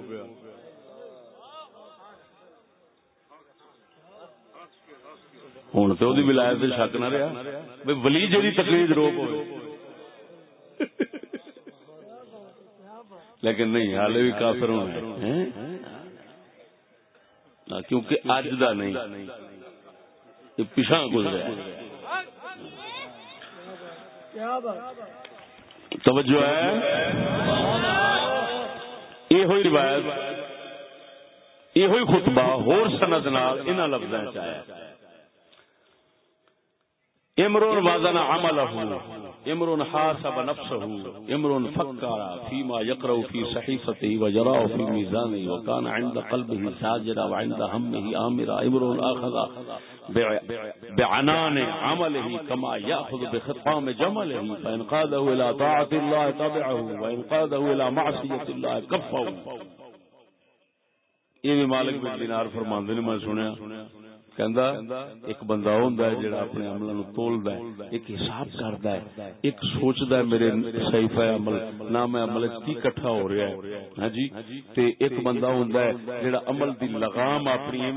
ہوں تو ولایت شک نہ رہا بھائی ولی جی تقریر روپ ہو لیکن نہیں ہال بھی کافر ہونا کیونکہ اج دا نہیں یہ پچھا گزرا توجہ ہے یہ ہوئی روایت یہ ہوئی خطبہ ہور سند نال انہاں لفظاں چ آیا امرون وازن عمله امرون حاسب نفسه امرون فكر فيما يقرأ في صحيفته وجراه في ميزانه وكان عند قلبه ساجرا وعند همه آمرا، امرون آخذ بعنان عمله كما يأخذ بخطام جمله فإن قاده إلى طاعة الله تبعه وإن قاده إلى معصية الله كفه یہ بھی مالک بن دینار فرماندے نے میں سنیا۔ کہندا، ایک بندہ ہوندا ہے جڑا اپنے عملاں نو تولدا ہے، ایک حساب کردا ہے، ایک سوچدا ہے میرے صحیفہ عمل نام عمل کی اکٹھا ہو رہا ہے؟ ہاں جی؟ تے ایک بندہ ہوندا ہے جڑا عمل دی لگام اپنی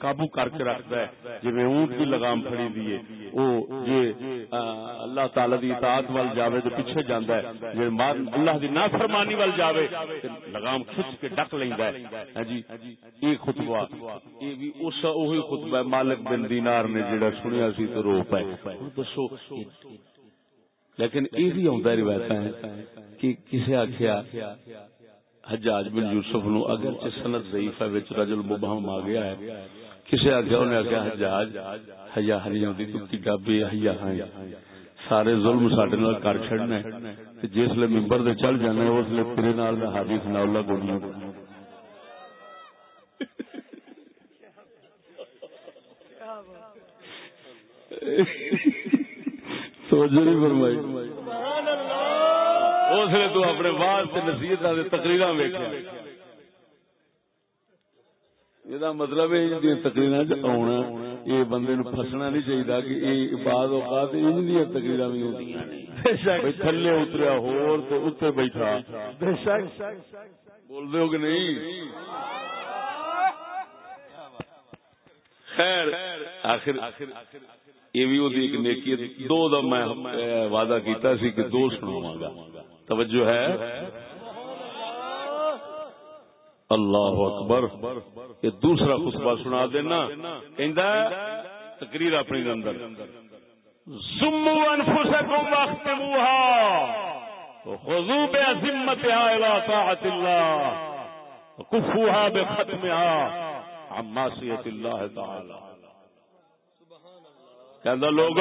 قابو کر کے رکھدا ہے جی جویں اونٹ دی لگام پھڑی دی ہے۔ او جی، جے اللہ تعالی دی اطاعت ول جاوے تے پیچھے جاندا ہے۔ جی جے اللہ دی نافرمانی ول جاوے۔ تے لگام کھچ کے ڈک لیندا ہے۔ ہاں جی یہ خطبہ، یہ بھی اس وہی خطبہ مالک بن دینار نے جڑا سنیا سی تو رو پائے دسو، لیکن یہ بھی آتا روایت ہے کہ کسے آخیا حجاج بن یوسف نو اگر سنت ضعیف ہے رجل مبہم آ گیا ہے۔ کسے آخیا انہیں آخیا حجاج ہری آتی ہاں۔ سارے ظلم سڈے نال کر چڑنا جس ممبر دے چل جانا اس لیے تیرے نال سنا گوڑیاں توجہ نہیں فرمائی۔ اس نے تو اپنے بعد سے نصیحت تقریر ویکیا یہ مطلب ہے تقریر آنا یہ بندے نو پھسنا نہیں چاہیے کہ یہ بعد اوقات ان دیا تقریر بھی ہوتی تھلے اتریا ہور تو اتر بیٹھا بول دے ہو کہ نہیں خیر آخر یہ بھی ایک نیکی دو دا میں وعدہ کیتا سی کہ دو سنوا گا توجہ ہے اللہ اکبر، یہ دوسرا خطبہ سنا دینا۔ کہندا تقریر اپنی اندر۔ سمو انفسکم واختموها۔ وخذوا بعزمتها الى طاعه الله۔ وكفوها بختمها عن کہ لوگ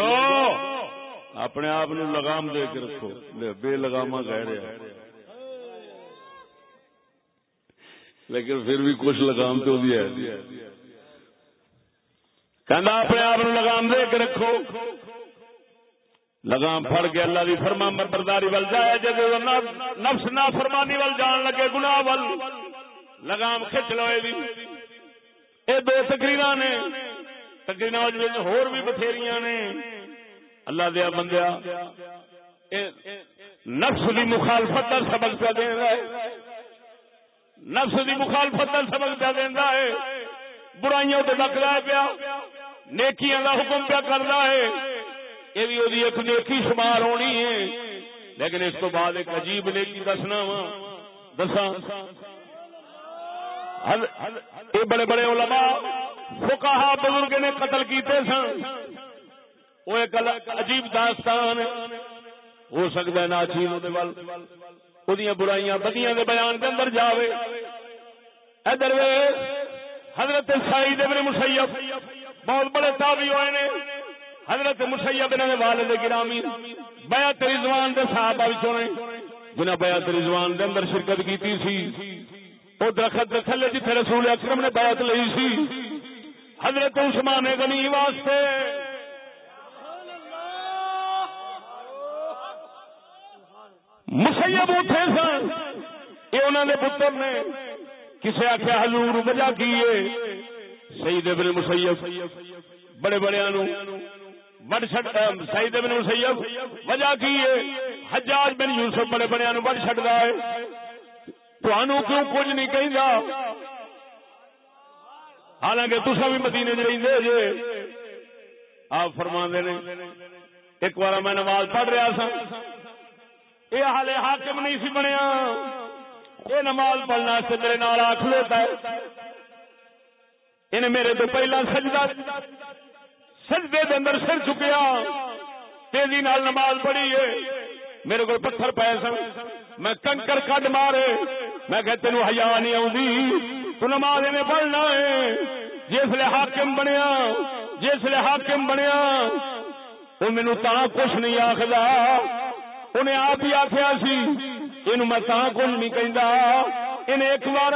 اپنے آپ لگام دے کے رکھو۔ بے لگاما کہہ رہے لیکن پھر بھی کچھ لگام تو بھی ہے۔ کہنا اپنے آپ لگام دے کے رکھو۔ لگام پھڑ کے اللہ کی فرما برداری ول جائے جب نفس نہ فرمانی ول جان لگے گنا ول لگام کھچ لو یہ دو تکریر نے۔ تقریر ہور بھی بتھیریاں نے۔ اللہ دیا بندیا نفس دی مخالفت کا سبق پہ دے رہا ہے۔ نفس دی مخالفت کا سبق پہ دینا ہے۔ برائیوں تو ڈک رہا پیا۔ نیکیاں کا حکم پیا کر ہے۔ یہ بھی وہی ایک نیکی شمار ہونی ہے۔ لیکن اس تو بعد ایک عجیب نیکی دسنا وا۔ دسا یہ بڑے بڑے علماء فکاہا بزرگ نے قتل کیتے سن۔ وہ ایک عجیب داستان ہو سکتا ہے ناچیز برائیاں بدیاں دے بیان کے اندر جاوے۔ ادھر حضرت سعید ابن مسیب بہت بڑے تابی ہوئے نے۔ حضرت مسیب انہوں نے والد گرامی بیعت رضوان دے صحابہ وچوں نے جنہاں بیعت رضوان دے اندر شرکت کیتی سی وہ درخت دے تھلے جتھے رسول اکرم نے بیعت لئی سی۔ حضرت عثمان غنی واسطے مسیب اٹھے سن۔ یہ انہوں نے پتر نے کسے آخیا حضور وجہ کیے سید ابن مسیب۔ بڑے بڑے بڑ سعید بن مسیب، وجہ کیے حجاج بن یوسف بڑے بڑے بڑ چڑتا ہے۔ تو کیوں کچھ نہیں کہیں حالانکہ تصا بھی مدینے چ جے۔ آپ فرما نے، ایک بار میں نماز پڑھ رہا سا یہ ہالے حاکم نہیں سی بنیا۔ یہ نماز پڑھنا سے میرے نال آخ لیتا ہے۔ انہیں میرے تو پہلا سجدہ سجدے دے اندر سر چکیا۔ تیزی نال نماز پڑھی ہے۔ میرے کو پتھر پائے سن۔ میں کنکر کڈ مارے۔ میں کہ تینوں ہیا نہیں آؤں تو نماز میں پڑھنا ہے۔ جس لیے حاکم بنیا۔ جس لیے حاکم بنیا۔ وہ مینو تا کچھ نہیں آخر انہیں آپ ہی آخیا سی یہ میں تا کچھ نہیں کہہ ایک بار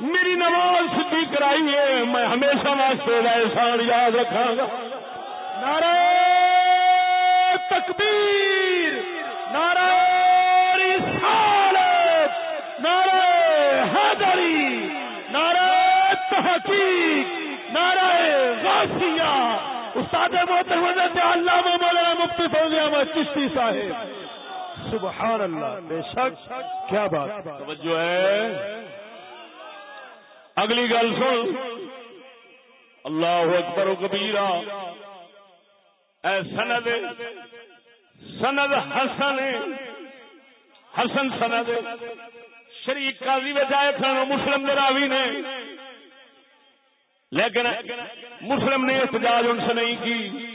میری نماز سدھی کرائی ہے، میں ہمیشہ واسطے احسان یاد رکھا گا۔ نعرہ تکبیر، نعرہ رسالت، نعرہ حیدری نعرہ تحقیق، نعرہ غاسیہ استاد محترم حضرت علامہ مولانا مفتی فوزی احمد چشتی صاحب سبحان اللہ، بے شک، کیا بات۔ توجہ ہے۔ اگلی گل سن۔ اللہ اکبر و کبیرہ۔ اے سند سند حسن حسن سند۔ شریک قاضی بچائے تھے مسلم دراوی نے۔ لیکن مسلم نے احتجاج ان سے نہیں کی۔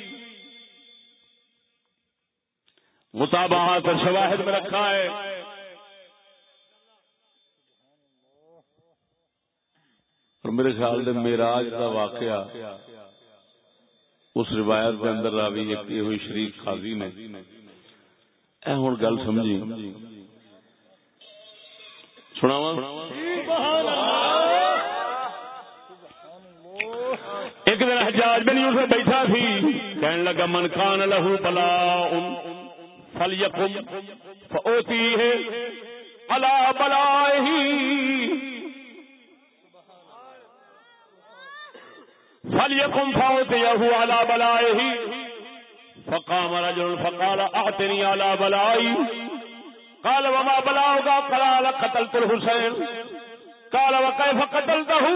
مطابعات اور شواہد میں رکھا ہے۔ اور میرے خیال سے میراج کا واقعہ اس روایت کے اندر راوی ایک یہ ہوئی شریف خاضی نے۔ اے ہوں گل سمجھی۔ سناوا ایک دن حجاج بن یوسف بیٹھا سی۔ کہنے لگا، من کان لہو بلا فل یقم فوتی ہے الا بلا فل یقم فوتی الا بلا فقام رجل فقال اعتني على بلائي قال وما بلاؤك قال قتلت الحسين قال وكيف قتلته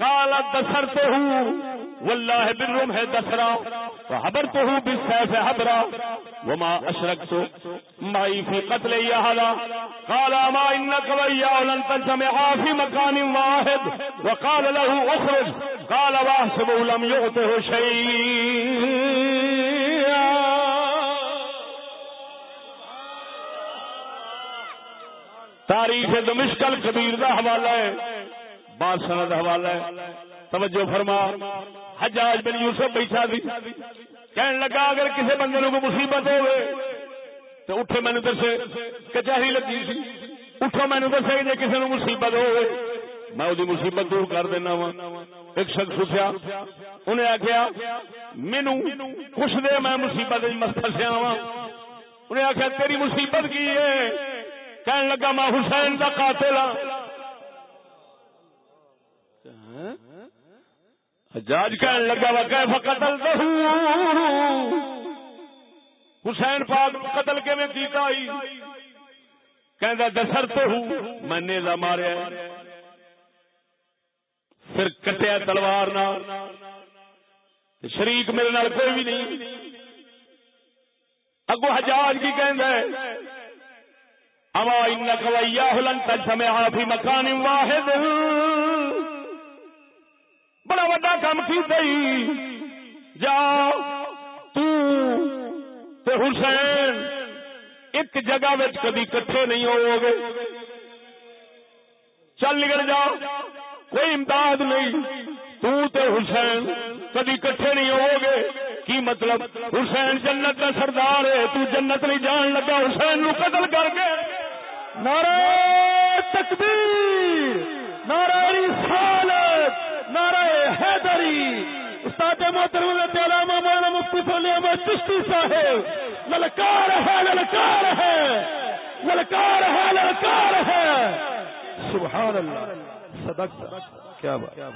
قال دسرته والله بالرمح دسرا وحبرته بالسيف حبرا وما أشركت. معي في قتل هذا قال ما إنك وإياه لن تجمعا في مكان واحد؟ وقال له أخرج قال واحسبه لم يغته شيء تاریخ دمشکل کبیر کا حوالہ ہے، بادشاہ حوالہ ہے. توجہ فرما. حجاج بن یوسف بیٹھا سی۔ کہنے لگا اگر کسی بندے کو مصیبت ہوئے تو اٹھے مینو دسے کچہری لگی سی۔ اٹھو مینو دسے جی کسی نے مصیبت ہوئے میں وہ مصیبت دور کر دینا وا۔ ایک شخص اٹھیا، انہیں آخیا مینو کچھ دے میں مصیبت فسیا وا۔ انہیں آخیا تیری مصیبت کی ہے؟ کہنے لگا میں حسین کا قاتل ہاں۔ حجاج کہنے لگا وا کہ قتل حسین پاک قتل کے میں کیتا ہی کہندا، دسر تو ہوں، میں نیزا ماریا پھر کٹیا تلوار نہ شریک میرے نال کوئی بھی نہیں۔ اگو حجاج کی کہندا ہے، اما انک ویاہ لن تجمعا فی مکان واحد۔ بڑا وا کام کی جا تے حسین، ایک جگہ کبھی کٹھے نہیں ہو گے چل نکل جا، کوئی امداد نہیں۔ تو تے حسین کبھی کٹھے نہیں ہو گے کی مطلب؟ حسین جنت کا سردار ہے، تو جنت نہیں جان لگا۔ حسین نو قتل کر کے۔ نعرہ تکبیر، نعرہ رسالت۔ حیدری استاد محترم علامہ مولانا مفتی فلی احمد چشتی صاحب، للکار ہے للکار ہے للکار ہے للکار ہے۔ سبحان اللہ صدق، کیا بات۔ کیا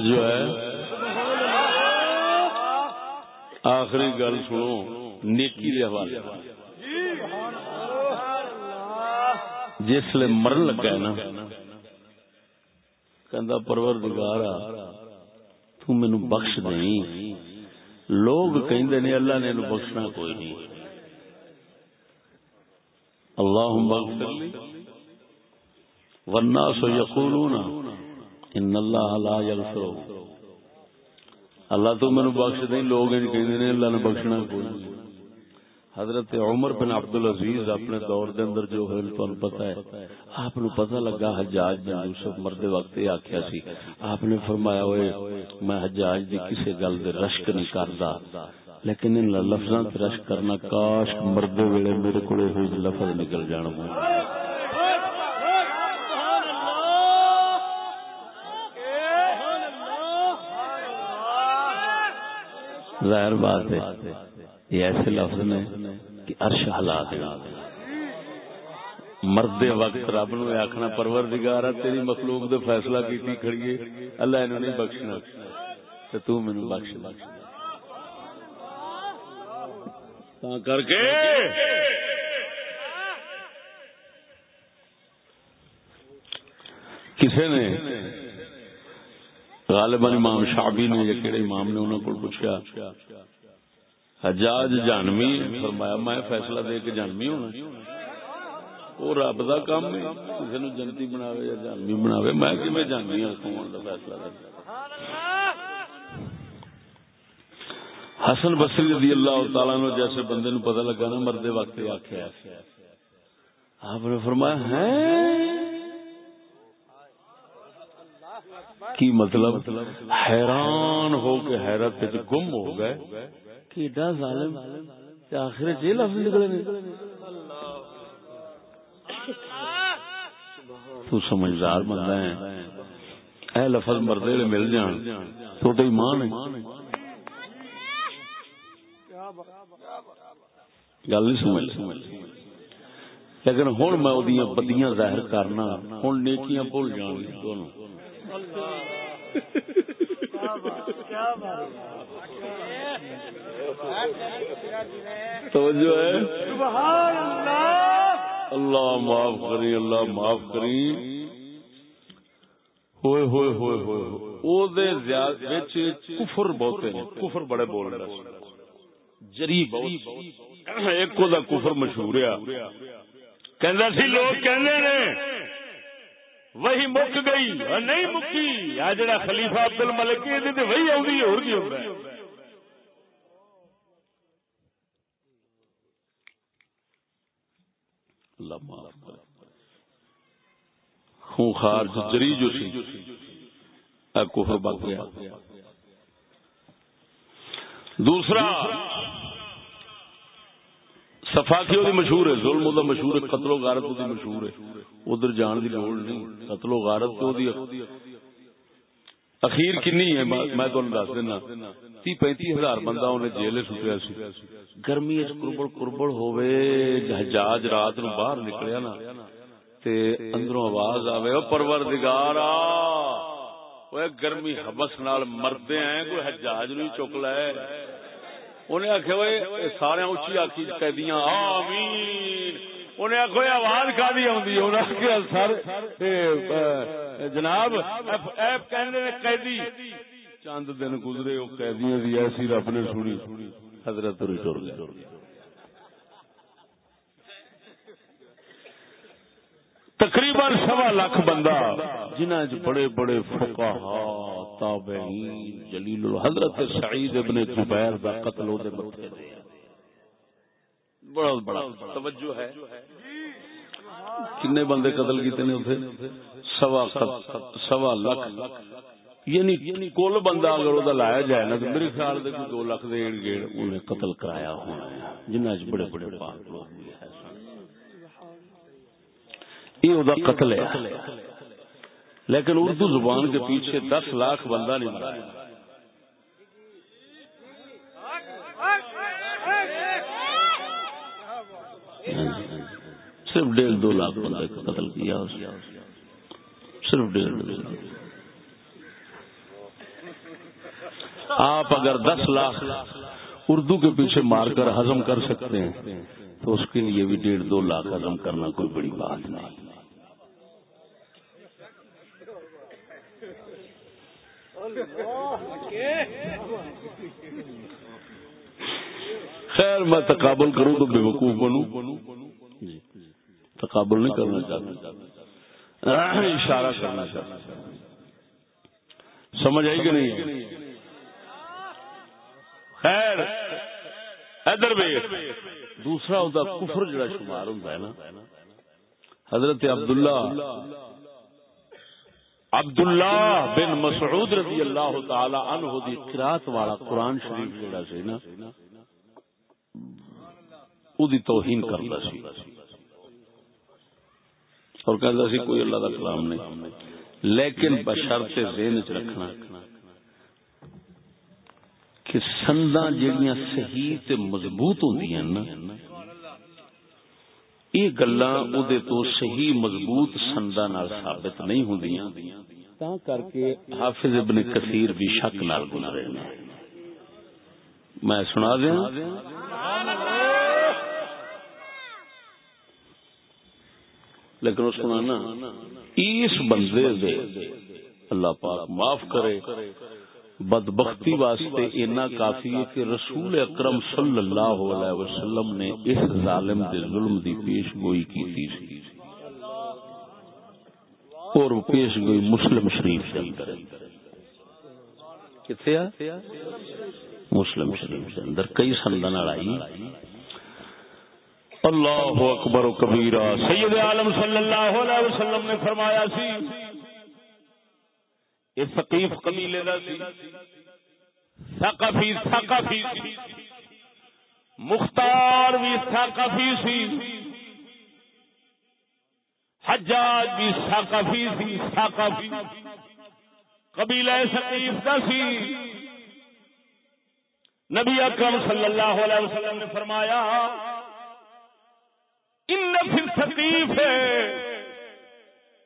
توجہ ہے۔ آخری گل سنو، نیکی دے حوالے۔ جس لیے مرن لگا ہے نا، کہندا پروردگارا، تو مینو بخش دیں۔ لوگ کہندے نے، اللہ نے بخشنا کوئی نہیں۔ اللہ بخش والناس یقولون ان اللہ لا یغفر. اللہ تو مینو بخش دیں لوگ ان کہندے نے اللہ نے بخشنا کوئی حضرت عمر بن عبد العزیز اپنے دور دے اندر جو ہے تو پتہ ہے. آپ نے پتہ لگا حجاج بن یوسف مرد وقت یہ آخیا سی، آپ نے فرمایا ہوئے میں حجاج دی کسی گل دے رشک نہیں کردا۔ لیکن ان لفظاں تے رشک کرنا کاش مرد ویلے میرے کولے ہوئی لفظ نکل جان ظاہر بات ہے، یہ ایسے لفظ نے کہ عرش ہلا دیا مرد وقت رب نو آخنا پرور دگارا تیری مخلوق دے فیصلہ کیتی کھڑیے اللہ انہوں نہیں بخشنا۔ تو تو مینو بخش بخش کر کے۔ کسی نے غالباً امام شعبی نے یا کہڑے امام نے انہوں کو پوچھا حجاج جانوی فرمایا، میں فیصلہ دے کے جانوی ہونا۔ وہ رب کا کام ہے، کسی نے جنتی بناوے یا جانوی بناوے، میں کہ میں جانوی ہوں فیصلہ دے؟ حسن بصری رضی اللہ تعالیٰ نے جیسے بندے نو پتہ لگا نا مردے وقت آخیا آپ نے فرمایا ہے کی مطلب حیران ہو کے حیرت گم ہو گئے کہ ایڈا ظالم آخر جی لفظ نکلے تو سمجھدار بندہ ہے۔ اے لفظ مردے مل جان۔ تو تو ایمان ہے۔ گل نہیں سمجھ۔ لیکن ہوں میں بدیاں ظاہر کرنا ہوں نیکیاں بھول جان دونوں۔ توجہ ہے؟ اللہ! معاف کری اللہ معاف کری ہوئے ہوئے ہوئے ہوئے کفر بہت کفر بڑے بول رہے جری ایک کفر مشہور ہے۔ کہ لوگ کہ وہی مک گئی، نہیں مکی۔ آ جڑا خلیفہ عبد الملک وہی آئی اور کی ہوگا خونخار جری جو سی کفر بک گیا۔ دوسرا سفا کی مشہور ہے، ظلم دا مشہور ہے، قتل و غارت دی مشہور ہے۔ ادھر جان دی لوڑ نہیں، قتل و غارت تو دی۔ اخیر کنی ہے، میں تمہیں دس دینا۔ تی پینتی ہزار بندہ انہیں جیل سٹیا سی۔ گرمی کربڑ کربڑ ہوئے جہاز رات نو باہر نکلیا نا۔ تے اندروں آواز آوے، او پروردگارا اوے گرمی حبس نال مردے ہیں، کوئی حجاج نو چک لے۔ انہیں آخیا وہ سارے اچھی آخی قیدیاں، آمین۔ انہیں آخو آواز کا دی آخیا سر جناب قیدی۔ چند دن گزرے وہ قیدیاں دی ایسی رب نے سنی، حضرت ٹر گئے تقریباً سوا لاکھ بندہ جنہ بڑے بڑے فکا تابعین جلیل حضرت سعید ابن زبیر دا قتل ہو دے متے دے بڑا بڑا توجہ ہے۔ کنے بندے قتل کیتے نے اتنے سوا سوا لاکھ یعنی کل بندہ اگر وہ لایا جائے نا تو میرے خیال سے دو لاکھ دے گیڑ انہیں قتل کرایا ہونا جنہ بڑے بڑے پاک لوگ بھی ہے۔ یہ قتل ہے۔ لیکن اردو زبان کے پیچھے دس لاکھ بندہ نہیں مرا۔ صرف ڈیڑھ دو لاکھ بندہ قتل کیا صرف ڈیڑھ دو آپ اگر دس لاکھ اردو کے پیچھے مار کر ہزم کر سکتے ہیں، تو اس کے لیے بھی ڈیڑھ دو لاکھ ہزم کرنا کوئی بڑی بات نہیں۔ خیر، میں تقابل کروں تو بے وقوف بنوں۔ تقابل نہیں کرنا چاہتا۔ اشارہ کرنا چاہتا۔ سمجھ آئی کہ نہیں؟ خیر، ادھر دوسرا ہوتا کفر جڑا شمار ہوتا ہے نا۔ حضرت عبداللہ عبداللہ بن مسعود رضی اللہ تعالی عنہ دی قرات والا قرآن شریف جڑا سی نا، او دی توہین کرتا سی۔ اور کہتا سی، کوئی اللہ کا کلام نہیں۔ لیکن بشرط ذہن چ رکھنا کہ سندا جہاں صحیح تے مضبوط ہوندیاں نا یہ گلا تو صحیح مضبوط سندا ثابت نہیں ہوندیاں تا کر کے حافظ ابن کثیر بھی شک نال گزرے میں سنا دیا لیکن اس اس بندے دے اللہ پاک معاف کرے بدبختی واسطے اتنا کافی ہے کہ رسول اکرم صلی اللہ علیہ وسلم نے اس ظالم دے ظلم دی پیش گوئی کی تھی اور پیش گوئی مسلم شریف کے اندر کتنے مسلم شریف کے اندر۔ کئی سندن آئی۔ اللہ اکبر و کبیرہ۔ سید عالم صلی اللہ علیہ وسلم نے فرمایا سی یہ ثقیف قبیلے دا سی۔ ثقفی ثقفی۔ سی مختار بھی ثقفی سی۔ حجاج بھی ثقفی سی، ثقفی۔ قبیلہ ثقیف دا سی۔ نبی اکرم صلی اللہ علیہ وسلم نے فرمایا، ان فی ثقیف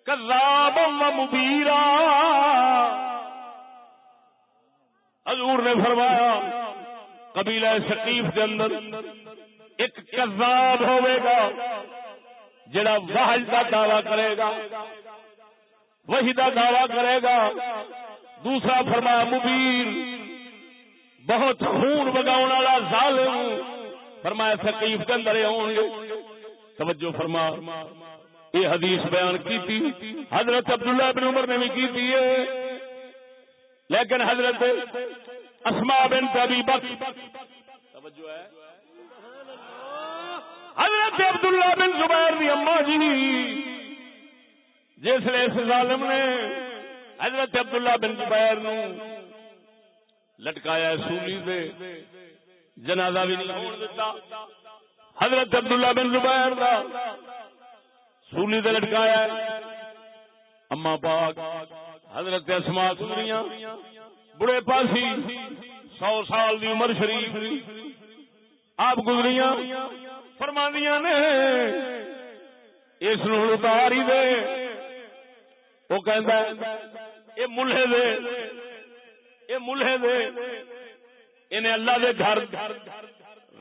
کذاب و مبیرا۔ حضور نے فرمایا، قبیلہ ثقیف کے اندر ایک کذاب ہوئے گا جڑا وحج کا دعوی کرے گا۔ وہی کا دعوی کرے گا۔ دوسرا فرمایا مبیر بہت خون بگاؤ والا ظالم۔ فرمایا، ثقیف کے اندر ہوں گے۔ توجہ فرما۔ یہ حدیث بیان کی تھی۔ حضرت عبداللہ بن عمر نے بھی کی تھی لیکن حضرت اسما بن تبھی بخش توجہ ہے۔ حضرت عبداللہ بن زبیر دی اما جی۔ جس نے اس ظالم نے حضرت عبداللہ بن زبیر نو لٹکایا سولی دے جنازہ بھی نہیں ہون دیتا۔ حضرت عبداللہ بن زبیر دا سولی دے لٹکایا اما پاک، حضرت اسما سنریاں بڑے پاسی، سو سال دی عمر شریف آپ گزریاں، فرماندیاں نے، اس نو اتاری دے۔ وہ کہندا ہے، اے ملہے دے، اے ملہے دے، انہیں اللہ دے گھر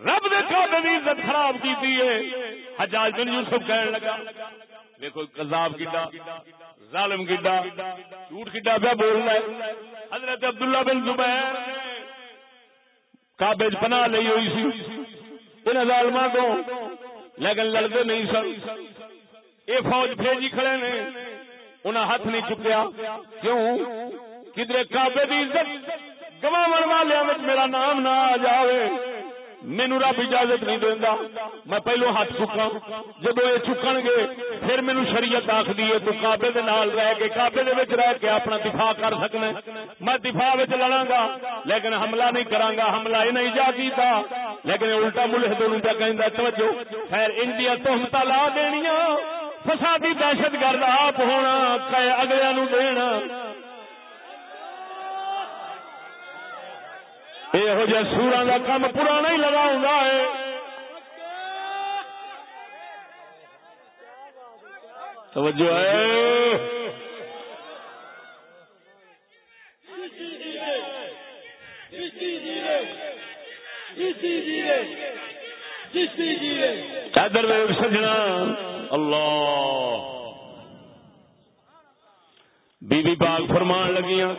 رب دے کعبے دی عزت خراب کیتی ہے۔ حجاج بن یوسف کہنے لگا، دیکھو کذاب کیڈا ظالم کیڈا جھوٹ کیڈا پہ بول رہا ہے۔ حضرت عبداللہ بن زبیر کعبے پناہ لئی ہوئی سی۔ ان ظالماں کو لیکن لڑتے نہیں سن۔ اے فوج بھیجی کھڑے نے انہیں ہاتھ نہیں چکیا۔ کیوں؟ کدھر کعبے دی عزت گواہ والے میرا نام نہ آ جاوے۔ مینو رب اجازت نہیں دینا میں پہلو ہاتھ چکا جب یہ چکن گے، پھر مینو شریعت آخری ہے، تو کابے دے نال رہ کے کابے دے وچ رہ کے اپنا دفاع کر سکنا میں دفاع وچ لڑا گا لیکن حملہ نہیں کرا گا حملہ یہ نہیں جا کیتا۔ لیکن الٹا ملک دونوں پہ کہیں توجہ۔ خیر، انڈیا تہمت لا دنیا فسادی دہشت گرد آپ ہونا اگلے نو دینا۔ یہو جہ سورا کا کام پرانا ہی لگا ہے توجہ ہے چادر سجنا اللہ بی بی پاک فرمان لگیاں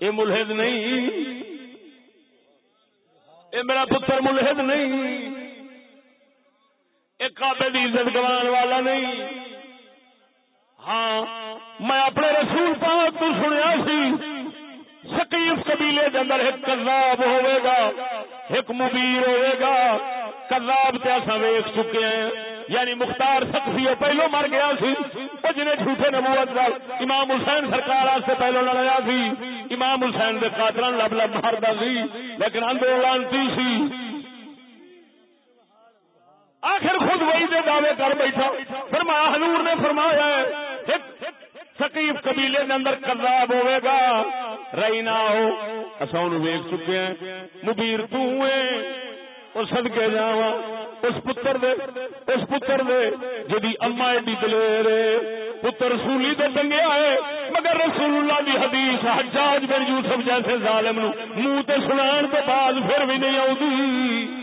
یہ ملحد نہیں اے میرا پتر ملحد نہیں ایک کابے کی عزت گوان والا نہیں۔ ہاں میں اپنے رسول پاک تو سنیا سی سکیف قبیلے کے اندر ایک کذاب ہوئے گا، ایک مبیر ہوئے گا۔ کذاب تے اساں ویکھ چکے ہیں۔ یعنی مختار سخی پہلو مر گیا سی او جنے جھوٹے نبوت دا امام حسین سرکار سے پہلو لڑایا سی۔ امام حسین دے قاتلاں لب لب ماردا سی۔ لیکن اندولان سی۔ آخر خود وہی دے دعوے کر بیٹھا۔ فرمایا حضور نے فرمایا ہے سکیف قبیلے کے اندر کذاب ہوئے گا۔ رہی نہ ہو۔ اصا ویک چکے ہیں۔ مبیر تو اور سدکے جا اس پتر دے اس پتر دے جدی اما ایڈی دلیر پتر رسولی تو ٹنگیا ہے مگر رسول اللہ دی حدیث حجاج بن یوسف جیسے ظالم نو منہ تے سنان تو بعد پھر بھی نہیں آؤں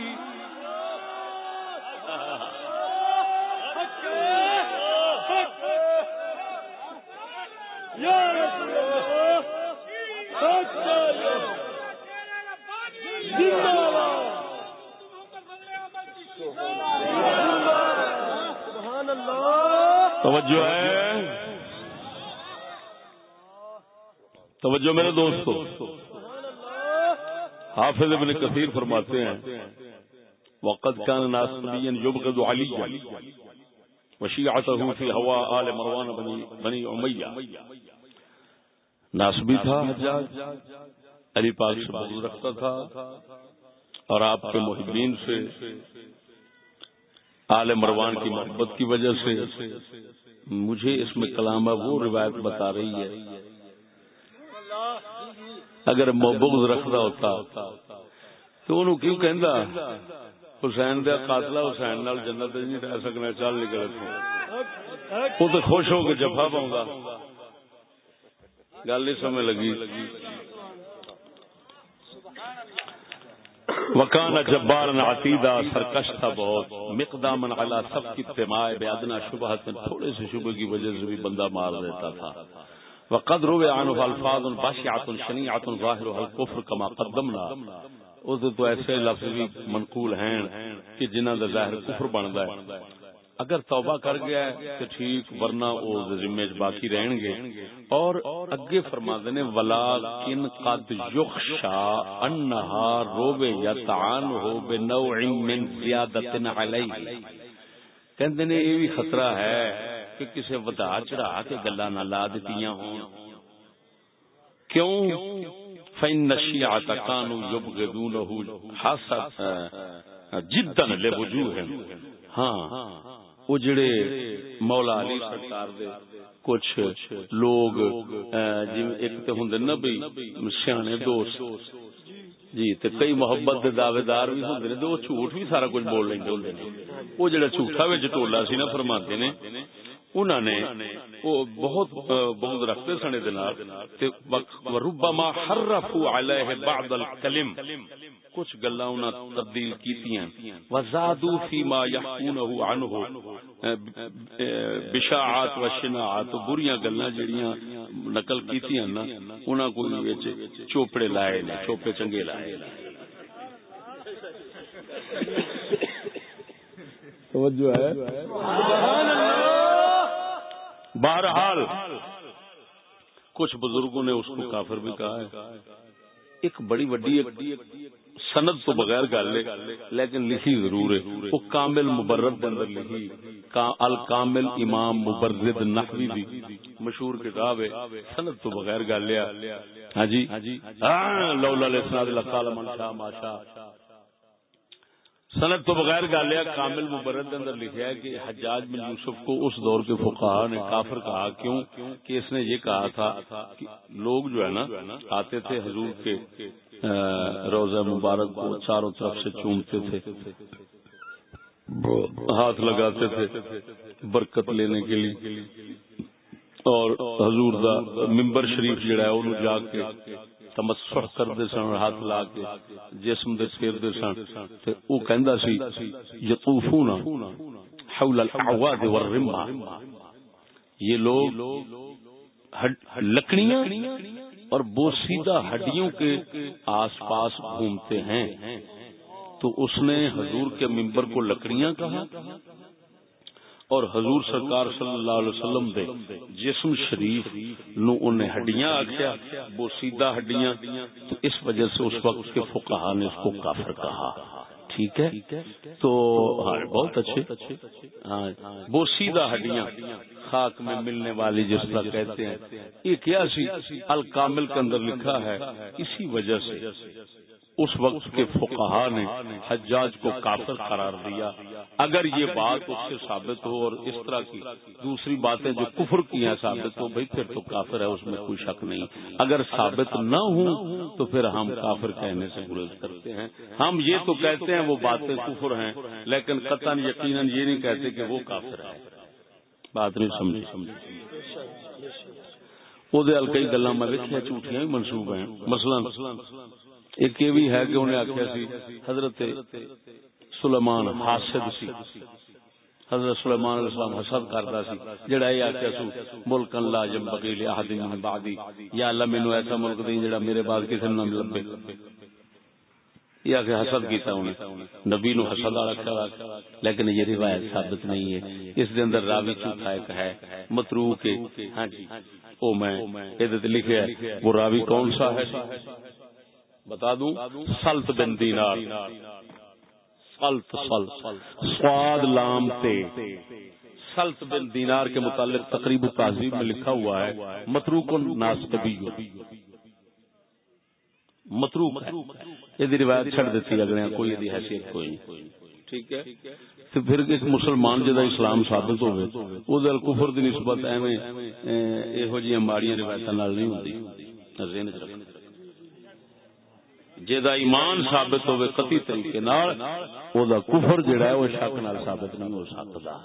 توجہ ہے؟ توجہ میرے دوستو۔ حافظ ابن کثیر فرماتے ہیں وقت كان ناسبيا يبغض عليا وشيعته في هواء آل مروان بني, بني أمية۔ ناسبی تھا حجاج علی پاک سے بغض رکھتا تھا اور آپ کے محبین سے آل مروان کی محبت کی وجہ سے مجھے اس میں کلامہ وہ روایت بتا رہی ہے۔ اگر بغض رکھتا ہوتا تو انہوں کیوں کہندا؟ حسین دیا قاتلہ حسین نال جنت نہیں رہ سکنا، چل نکل وہ تو خوش ہو کے جفا پاؤں گا گل نہیں سمجھ لگی۔ وکان جبار عتیدہ سرکش تھا بہت۔ مقدام علی سب کی تمائے بے ادنا شبہ تھوڑے سے شبہ کی وجہ سے بھی بندہ مار دیتا تھا۔ وقد روى عنه الفاظ بشعه شنيعه ظاهرها الكفر كما قدمنا۔ اس تو ایسے لفظ بھی منقول ہیں کہ جنہاں دا ظاہر کفر بندا ہے۔ اگر توبہ کر گیا ہے تو ٹھیک، ورنہ وہ ذمے باقی رہن گے۔ اور اگے فرما نے، ولا کن قد یخشا انہا روبے یا تعان ہو بے نوع من زیادت علیہ کہندے نے، یہ بھی خطرہ ہے کہ کسے ودا چڑھا کے گلا نہ لا دتیاں ہوں کیوں؟ فین نشیعت کانو یبغضونه حسد جدا لوجوہ ہاں۔ وہ جڑے مولا علی سرکار دے کچھ لوگ جی ایک تے ہوندے نا بھئی سیانے دوست۔ جی تے کئی محبت دے دعوے دار بھی ہوندے نے تے وہ جھوٹ بھی سارا کچھ بول لیندے ہوندے نے وہ جڑا جھوٹا وچ ٹولا سی نا فرماتے نے انہوں نے وہ بہت بہت رکھتے سنے دے ربما حرفوا علیہ بعض الکلم کچھ گلا انہاں تبدیل کیتیاں۔ وزادو فيما يحكونه عنه۔ بشاعات و شناعات بریاں گلاں جڑیاں نقل کیتیاں نا انہاں کوئی وچ چوپڑے لائے نے چوپے چنگے لائے توجہ ہے۔ سبحان اللہ بہرحال کچھ بزرگوں نے اس کو کافر بھی کہا ہے۔ ایک بڑی وڈی سند تو بغیر گل ہے لیکن لکھی ضرور ہے۔ وہ کامل مبرد اندر لکھی۔ الکامل امام مبرد نحوی بھی مشہور کتاب ہے۔ سند تو بغیر گل ہے ہاں جی؟ ہاں، لولا لسناد اللہ تعالی من شاء ما شاء سند تو بغیر گالیا کامل مبرد اندر لکھا ہے کہ حجاج بن یوسف کو اس دور کے فقہا نے کافر کہا کیوں؟ کہ اس نے یہ کہا تھا کہ لوگ جو ہے نا، آتے تھے حضور کے روزہ مبارک کو چاروں طرف سے چومتے تھے۔ ہاتھ لگاتے تھے برکت لینے کے لیے۔ اور حضور دا ممبر شریف جڑا ہے جا کے تمسح کرتے سن ہاتھ لا کے جسم دے پھیرتے سن۔ تے او کہندا سی یطوفون حول الاعواد والرمہ یہ لوگ لکڑیاں اور بوسیدہ ہڈیوں کے آس پاس گھومتے ہیں۔ تو اس نے حضور کے ممبر کو لکڑیاں کہا اور حضور سرکار صلی اللہ علیہ وسلم دے جسم شریف نو انہیں ہڈیاں آخیا وہ سیدھا ہڈیاں۔ تو اس وجہ سے اس وقت کے فقہا نے اس کو کافر کہا۔ ٹھیک ہے؟ تو ہاں، بہت اچھے۔ ہاں، وہ سیدھا ہڈیاں خاک میں ملنے والی جس طرح کہتے ہیں، یہ کیا سی الکامل کے اندر لکھا ہے، اسی وجہ سے۔ اس وقت کے فقہا نے حجاج کو کافر قرار دیا۔ اگر یہ بات اس سے ثابت ہو اور اس طرح کی دوسری باتیں جو کفر کی ہیں ثابت ہو بھائی پھر تو کافر ہے، اس میں کوئی شک نہیں۔ اگر ثابت نہ ہوں تو پھر ہم کافر کہنے سے گریز کرتے ہیں۔ ہم یہ تو کہتے ہیں وہ باتیں کفر ہیں، لیکن قطن یقیناً یہ نہیں کہتے کہ وہ کافر ہے بات نہیں سمجھی۔ سمجھی وہ کئی گلا میں لکھیا جھوٹیاں بھی منسوب ہیں۔ مثلا ایک یہ بھی ہے کہ انہیں آخیا سی، حضرت سلیمان حاسد سی۔ حضرت سلیمان علیہ السلام حسد کرتا سی، جڑا یہ آخیا سو ملک لا جم بغیل احد من بعدی۔ یا اللہ، مینوں ایسا ملک دیں جڑا میرے بعد کسی نہ لبے۔ یہ آخر حسد کیتا انہیں۔ نبی نو حسد والا لیکن یہ روایت ثابت نہیں ہے۔ اس دے اندر راوی جھوٹا ایک ہے، متروک ہاں جی او میں یہ لکھا ہے، وہ راوی کون سا ہے؟ بتا دوں سلط بن دینار سلط سلط سواد لام تے سلط بن دینار کے متعلق تقریب تہذیب میں لکھا ہوا ہے متروک ناس کبھی متروک یہ روایت چھڑ دیتی اگلے کوئی یہ حیثیت کوئی ٹھیک ہے تو پھر ایک مسلمان جدا اسلام ثابت ہوئے وہ دل کفر دی نسبت ایویں یہو جی ماڑیاں روایتاں نال نہیں ہوندی ذہن وچ رکھنا جہاں ایمان ثابت ہوئے قطعی طریقے او دا کفر جڑا ہے وہ شک نال ثابت نہیں ہو سکتا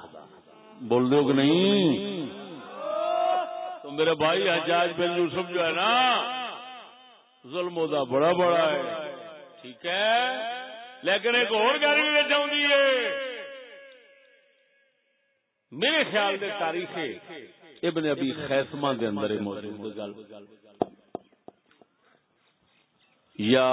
بول دو کہ نہیں؟ تو میرے بھائی حجاج بن یوسف جو ہے نا، ظلم دا بڑا بڑا ہے۔ ٹھیک ہے؟ لیکن ایک اور گل بھی چاہیے ہے۔ میرے خیال دے تاریخ ابن ابھی خیسما دے اندر موجود گل یا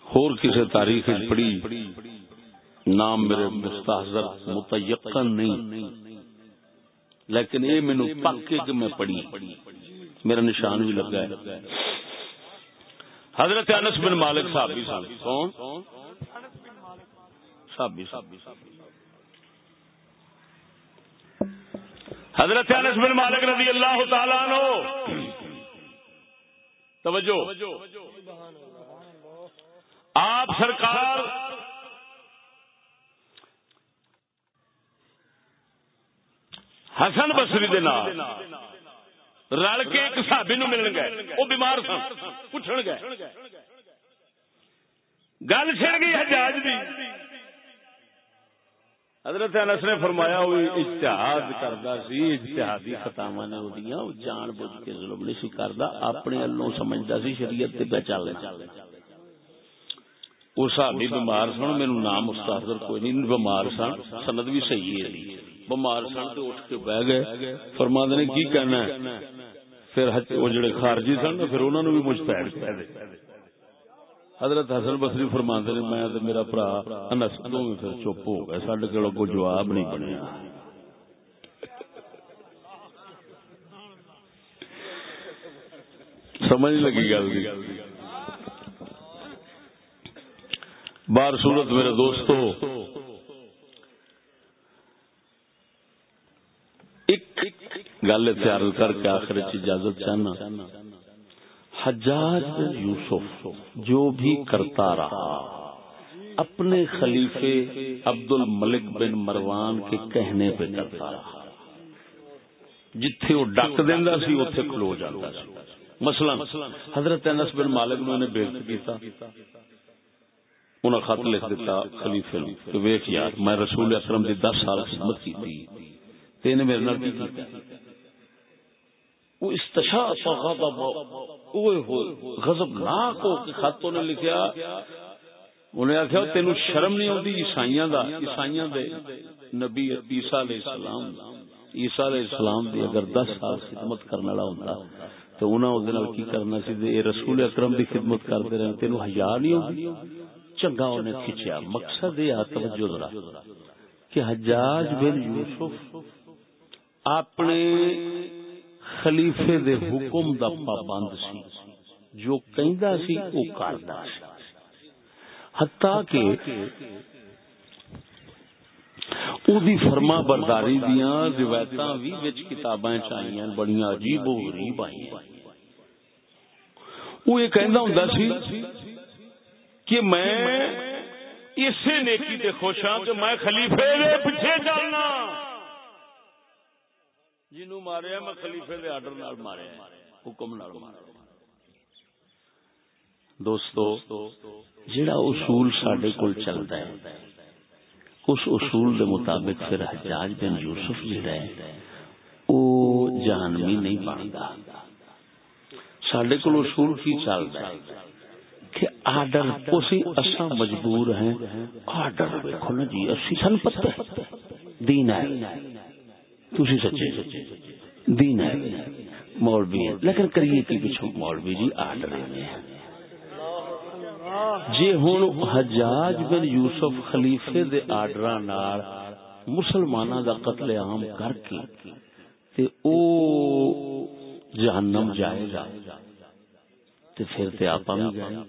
اور کسی تاریخ پڑی نام میرے مستحضر متیقن نہیں۔ لیکن یہ مینو پکے کہ میں پڑھی۔ میرا نشان بھی لگا ہے۔ حضرت انس بن مالک صاحب بھی صاحب کون؟ صاحب صاحب صاحب حضرت انس بن مالک رضی اللہ تعالیٰ عنہ۔ توجہ۔ آپ سرکار حسن بسری رل کے ایک صحابی نو ملن گئے۔ وہ بیمار سن۔ پوچھن گئے۔ گل چھڑ گئی حجاج دی۔ حضرت انس نے فرمایا، وہ اجتہاد کردا سی، اجتہادی خطاواں نے اودیاں او جان بوجھ کے ظلم نہیں سی کردا، اپنے اللہ سمجھدا سی، شریعت تے چل وہ صحابی بیمار سن میرے نام استاد کوئی نہیں، بیمار سن، سند بھی صحیح ہے جی۔ بیمار سن تو اٹھ کے بہ گئے فرما نے، کی کہنا ہے؟ پھر وہ جڑے خارجی سن، پھر انہوں نے بھی مجتہد کہہ دے۔ حضرت حسن بسری فرما نے، میں میرا برا انس دونوں پھر چپ ہو گئے سڈے کو کوئی جواب نہیں بنیا۔ سمجھ لگی گل بار صورت میرے دوستو، ایک گل تیار کر کے آخر اجازت چاہنا۔ حجاج بن یوسف جو بھی کرتا رہا، اپنے خلیفے عبد الملک بن مروان کے کہنے پہ کرتا رہا۔ جتھے وہ ڈک دینا سی اتے کھلو جاتا سی۔ مثلا حضرت انس بن مالک نے انہیں بےزت کیتا انہیں خط لکھ دیتا خلیفے نو کہ ویکھ یار، میں رسول اکرم دی دس سال خدمت کی تھی تین میرے نال کی کیتا؟ وہ استشا غضب ناک ہو کے خط نے لکھیا۔ انہیں آخیا تین شرم نہیں آتی عیسائی دا؟ عیسائی دے نبی عیسا علیہ السلام۔ عیسا علیہ السلام دی اگر دس سال خدمت کرنے والا ہوں تو انہوں نے کی کرنا سی؟ رسول اکرم دی خدمت کرتے رہے تین ہزار نہیں ہوتی چنگا انہیں کھچیا۔ مقصد یہ توجہ ذرا، کہ حجاج بن یوسف اپنے خلیفے دے حکم دا پابند سی، جو کہندا سی او کردا سی۔ حتیٰ کہ او دی فرما برداری دیاں روایتاں وی وچ کتاباں چ آئیاں بڑیاں عجیب و غریب آئیاں۔ وہ یہ کہندا ہوندا سی کہ میں اسے نیکی تے خوش ہاں کہ میں خلیفے دے پیچھے چلنا۔ جنوں ماریا، میں خلیفے دے آرڈر نال ماریا حکم نال ماریا دوستو جڑا اصول سڈے کول چلتا ہے، اس اصول دے مطابق پھر حجاج بن یوسف جڑا ہے، او جہنمی نہیں بنتا سڈے کول اصول کی چلتا ہے کہ آرڈر اسی اساں مجبور ہیں، آرڈر دیکھو نا جی اسی سن پتہ دین ہے۔ تسی سچے دین ہے، مولوی ہے۔ لیکن کریے کی پیچھے مولوی جی آرڈر میں جی ہوں حجاج بن یوسف خلیفے دے آرڈر نال مسلمانوں دا قتل عام کر کے تے او جہنم جائے گا۔ تے پھر تے آپ بھی جائیں۔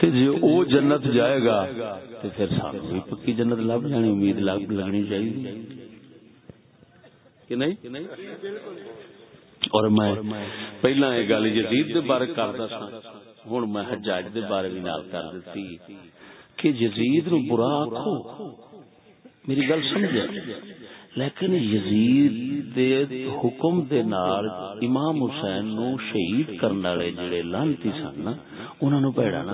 تے جی او جنت جائے گا تے پھر سانو بھی پکی جنت لب جانی امید لگ لگنی چاہیے۔ کہ نہیں؟ اور میں پہلا یہ گل جدید دے بارے کردا سا، ہن میں حجاج دے بارے بھی نال کر دتی کہ یزید نو برا آکھو، میری گل سمجھے؟ لیکن یزید دے حکم دے نال امام حسین نو شہید کرن والے جڑے لانتی سن نا، انہاں نو پیڑا نہ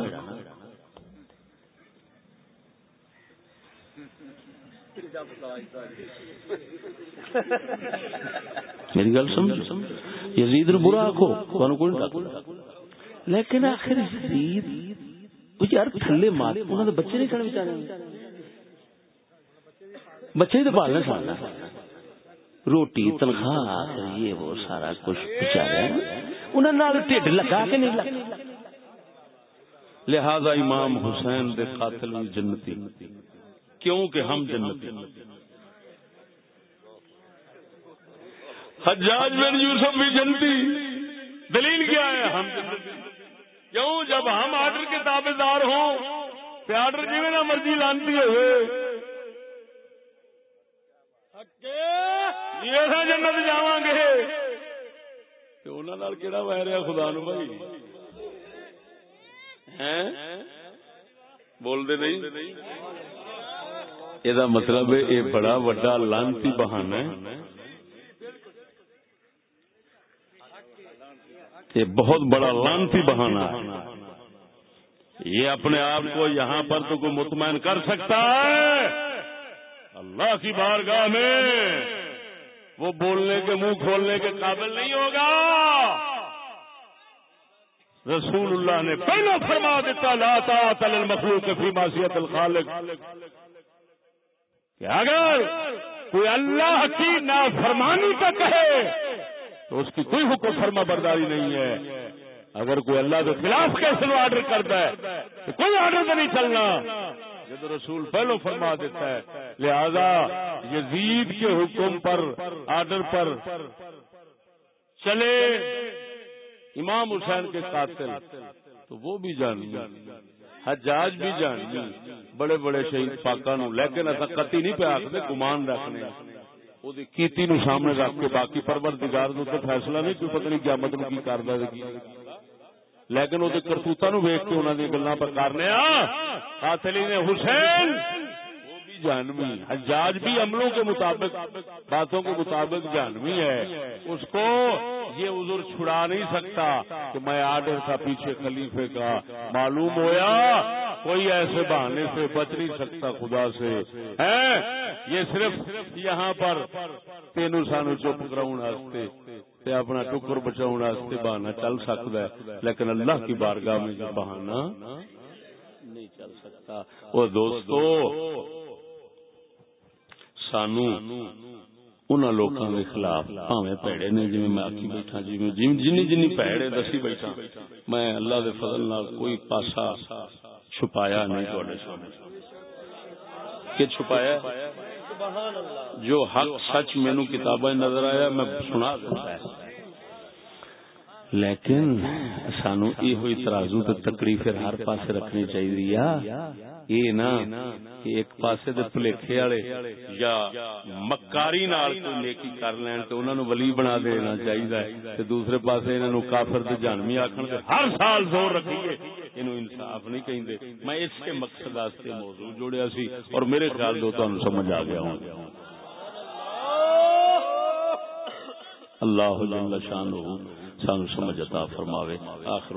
میری گل سمجھ یزید نو برا آکھو، تانوں کوئی نہیں لیکن آخر یزید، وہ یار تھلے مار، انہاں دے بچے نہیں کھڑے بیچارے۔ بچے تو پالنا سالنا روٹی تنخواہ یہ وہ سارا کچھ بچارے انہوں ٹھڈ لگا کے نہیں لگا۔ لہذا امام حسین دے قاتل جنتی۔ کیوں کہ ہم جنتی۔ حجاج بن یوسف بھی جنتی۔ دلیل کیا ہے؟ ہم کیوں؟ جب ہم آرڈر کے تابے دار ہوں آرڈر جی نہ مرضی لانتی ہوئے۔ جنت جا گے کہڑا وہ رہا خدا نو بھائی بولتے نہیں یہ مطلب یہ بڑا وڈا لانتی بہانا یہ بہت بڑا لانتی بہانا یہ اپنے آپ کو یہاں پر تو کوئی مطمئن کر سکتا ہے اللہ کی بارگاہ میں وہ بولنے کے منہ کھولنے کے قابل نہیں ہوگا۔ رسول اللہ نے پہلے فرما دیتا لاتا تل مخلوق فی معصیت الخالق۔ کہ اگر کوئی اللہ کی نافرمانی کا کہے، تو اس کی کوئی حکم فرما برداری نہیں ہے۔ اگر کوئی اللہ کے خلاف کیسے آرڈر کرتا ہے، تو کوئی آرڈر تو نہیں چلنا۔ جب رسول پہلو فرما دیتا ہے، لہذا یزید کے حکم پر، آرڈر پر چلے امام حسین کے قاتل۔ تو وہ بھی جان حجاج بھی جان بڑے بڑے شہید پاکا نو لیکن ایسا کتی نہیں پہ آخر گمان رکھنے۔ کیتی نو سامنے رکھ کے باقی پرور دگار فیصلہ نہیں، کوئی پتہ نہیں کیا مطلب کی کردگی لیکن وہ کرتوتا نو ویک کے انہوں نے گلا پر کرنے نے حسین جانوی، حجاج بھی عملوں کے مطابق، باتوں کے مطابق جانوی ہے۔ اس کو یہ عذر چھڑا نہیں سکتا کہ میں آڈر تھا پیچھے خلیفے کا معلوم ہویا۔ کوئی ایسے بہانے سے بچ نہیں سکتا خدا سے۔ ہے یہ صرف یہاں پر تینوں سانو چپ کراؤ تے اپنا ٹکر بچاؤ بہانا چل سکتا ہے۔ لیکن اللہ کی بارگاہ میں جو بہانا نہیں چل سکتا۔ وہ دوستو سانو انہوں لوگوں کے خلاف پاوے پیڑے نے جی میں آکی بیٹھا جی جن جن پیڑے دسی بیٹھا میں اللہ دے فضل نال کوئی پاسا چھپایا نہیں تھوڑے سامنے کہ چھپایا جو حق سچ مینو کتابیں نظر آیا میں سنا دیتا ہے لیکن سانو یہ ہوئی ترازو تو تکڑی پھر ہر پاس رکھنی چاہیے یہ نا کہ ایک پاسے دے پلیکھے والے یا مکاری نال کوئی نیکی کر لین تے انہاں نو ولی بنا دینا چاہیے تے دوسرے پاسے انہاں نو کافر تے جہنمی آکھن تے ہر سال زور رکھیے، اینو انصاف نہیں کہندے۔ میں اس کے مقصد واسطے موضوع جوڑیا سی اور میرے خیال دو تانوں سمجھ آ گیا ہوں۔ اللہ جل شانہ سانو سمجھ عطا فرماوے۔ آخر